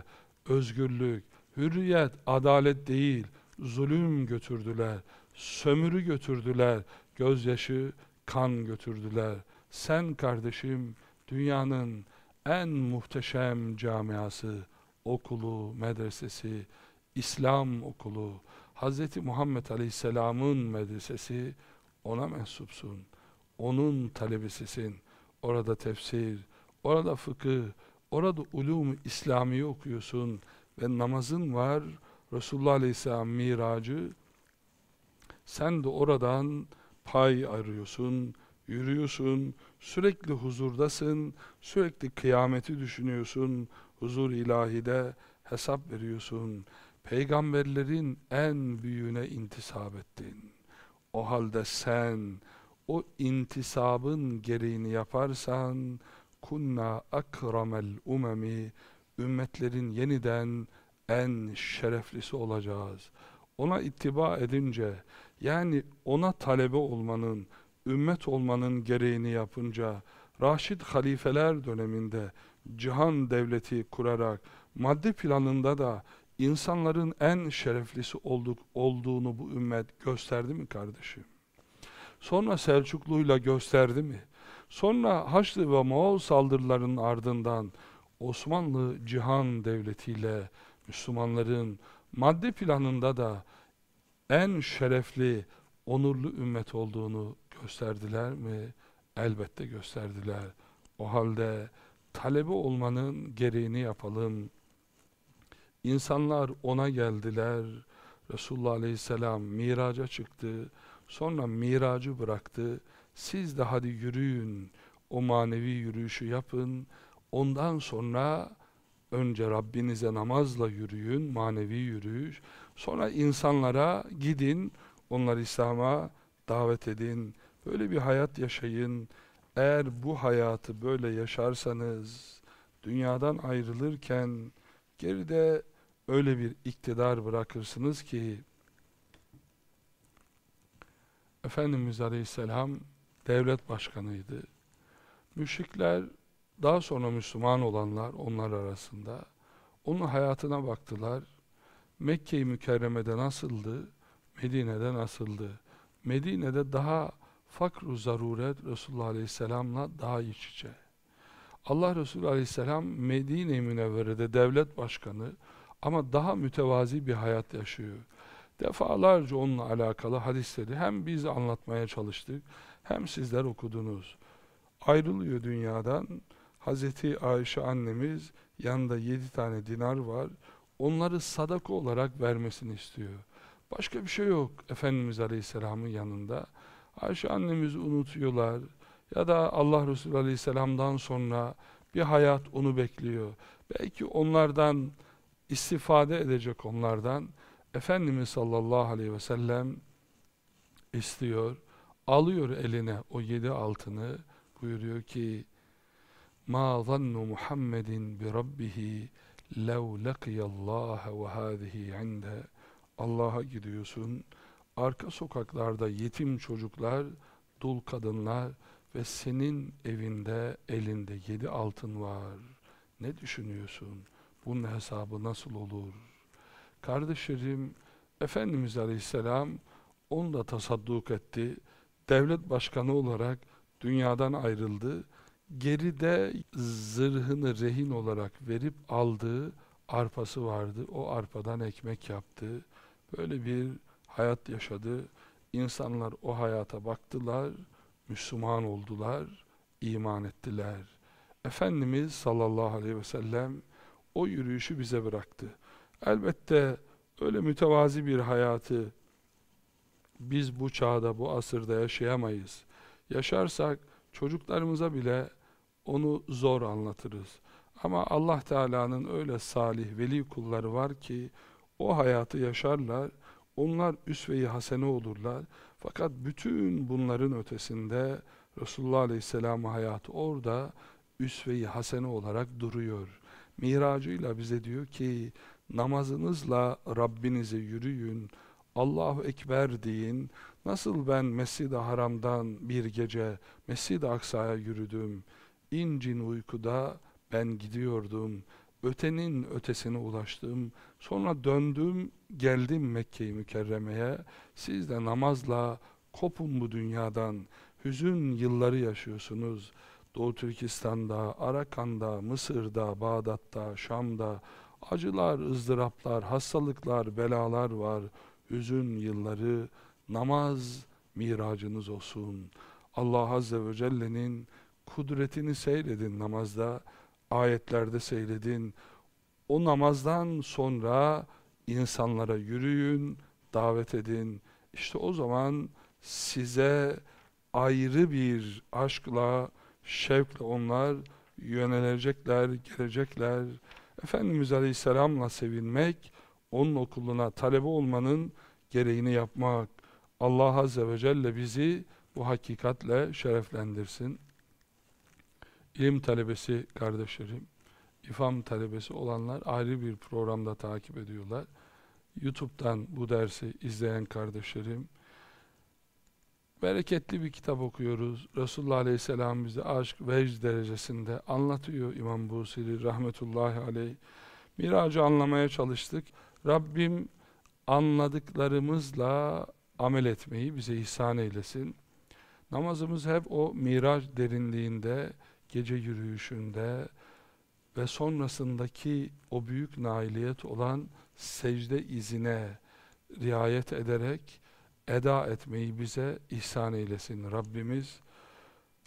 özgürlük, hürriyet, adalet değil, zulüm götürdüler, sömürü götürdüler, gözyaşı, kan götürdüler. Sen kardeşim dünyanın en muhteşem camiası, okulu, medresesi, İslam okulu, Hz. Muhammed Aleyhisselam'ın medresesi, ona mensupsun. Onun talebesisin. Orada tefsir, orada fıkıh, orada ulum İslami okuyorsun ve namazın var. Resulullah Aleyhisselam miracı. Sen de oradan pay arıyorsun, yürüyorsun, sürekli huzurdasın, sürekli kıyameti düşünüyorsun, huzur ilahide hesap veriyorsun. Peygamberlerin en büyüğüne intisap ettin. O halde sen o intisabın gereğini yaparsan kunna akramel umemi ümmetlerin yeniden en şereflisi olacağız. Ona ittiba edince yani ona talebe olmanın, ümmet olmanın gereğini yapınca Raşid halifeler döneminde cihan devleti kurarak madde planında da insanların en şereflisi olduk, olduğunu bu ümmet gösterdi mi kardeşim? Sonra Selçuklu'yla gösterdi mi? Sonra Haçlı ve Moğol saldırılarının ardından Osmanlı cihan devletiyle Müslümanların madde planında da en şerefli onurlu ümmet olduğunu gösterdiler mi? Elbette gösterdiler. O halde talebe olmanın gereğini yapalım. İnsanlar ona geldiler. Resulullah Aleyhisselam miraca çıktı. Sonra miracı bıraktı. Siz de hadi yürüyün. O manevi yürüyüşü yapın. Ondan sonra önce Rabbinize namazla yürüyün, manevi yürüyüş. Sonra insanlara gidin, onları İslam'a davet edin. Böyle bir hayat yaşayın. Eğer bu hayatı böyle yaşarsanız, dünyadan ayrılırken geride öyle bir iktidar bırakırsınız ki, Efendimiz Aleyhisselam devlet başkanıydı. Müşrikler, daha sonra Müslüman olanlar onlar arasında, onun hayatına baktılar. Mekke-i Mükerreme'de nasıldı? Medine'de nasıldı? Medine'de daha fakru zaruret Resulullah Aleyhisselam'la daha iç içe. Allah Resulü Aleyhisselam Medine-i Münevvere'de devlet başkanı ama daha mütevazi bir hayat yaşıyor. Defalarca onunla alakalı hadisleri hem biz anlatmaya çalıştık hem sizler okudunuz. Ayrılıyor dünyadan. Hazreti Ayşe annemiz yanında yedi tane dinar var. Onları sadaka olarak vermesini istiyor. Başka bir şey yok Efendimiz Aleyhisselam'ın yanında. Ayşe annemizi unutuyorlar ya da Allah Resulü Aleyhisselam'dan sonra bir hayat onu bekliyor. Belki onlardan istifade edecek onlardan Efendimiz sallallahu aleyhi ve sellem istiyor, alıyor eline o yedi altını, buyuruyor ki ma zannu Muhammedin bi rabbihi lev laqiyallaha ve hâzihi inde Allah'a gidiyorsun, arka sokaklarda yetim çocuklar, dul kadınlar ve senin evinde elinde yedi altın var. Ne düşünüyorsun? Bunun hesabı nasıl olur? Kardeşlerim, Efendimiz Aleyhisselam onu da tasadduk etti. Devlet başkanı olarak dünyadan ayrıldı. Geride zırhını rehin olarak verip aldığı arpası vardı. O arpadan ekmek yaptı. Böyle bir hayat yaşadı. İnsanlar o hayata baktılar, Müslüman oldular, iman ettiler. Efendimiz sallallahu aleyhi ve sellem o yürüyüşü bize bıraktı. Elbette öyle mütevazi bir hayatı biz bu çağda, bu asırda yaşayamayız. Yaşarsak çocuklarımıza bile onu zor anlatırız. Ama Allah Teala'nın öyle salih, veli kulları var ki o hayatı yaşarlar, onlar üsve-i hasene olurlar. Fakat bütün bunların ötesinde Resulullah Aleyhisselam hayatı orada üsve-i hasene olarak duruyor. Miracıyla bize diyor ki namazınızla Rabbinize yürüyün, Allahu Ekber deyin. Nasıl ben Mescid-i Haram'dan bir gece Mescid-i Aksa'ya yürüdüm. İncin uykuda ben gidiyordum. Ötenin ötesine ulaştım. Sonra döndüm, geldim Mekke-i Mükerreme'ye. Siz de namazla kopun bu dünyadan. Hüzün yılları yaşıyorsunuz. Doğu Türkistan'da, Arakan'da, Mısır'da, Bağdat'ta, Şam'da acılar, ızdıraplar, hastalıklar, belalar var. Hüzün yılları, namaz miracınız olsun. Allah Azze ve Celle'nin kudretini seyredin namazda, ayetlerde seyredin. O namazdan sonra insanlara yürüyün, davet edin. İşte o zaman size ayrı bir aşkla, şevkle onlar yönelecekler, gelecekler. Efendimiz Aleyhisselam'la sevinmek, onun okuluna talebe olmanın gereğini yapmak. Allah Azze ve Celle bizi bu hakikatle şereflendirsin. İlim talebesi kardeşlerim, İFAM talebesi olanlar ayrı bir programda takip ediyorlar. YouTube'dan bu dersi izleyen kardeşlerim, bereketli bir kitap okuyoruz. Resulullah Aleyhisselam bize aşk vecd derecesinde anlatıyor İmam Busiri rahmetullahi aleyh. Miracı anlamaya çalıştık. Rabbim anladıklarımızla amel etmeyi bize ihsan eylesin. Namazımız hep o miraç derinliğinde, gece yürüyüşünde ve sonrasındaki o büyük nailiyet olan secde izine riayet ederek eda etmeyi bize ihsan eylesin Rabbimiz.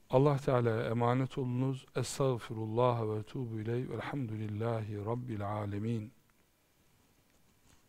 Allah Teala'ya emanet olunuz. Estağfirullah ve tuğbu ileyh. Velhamdülillahi Rabbil alemin.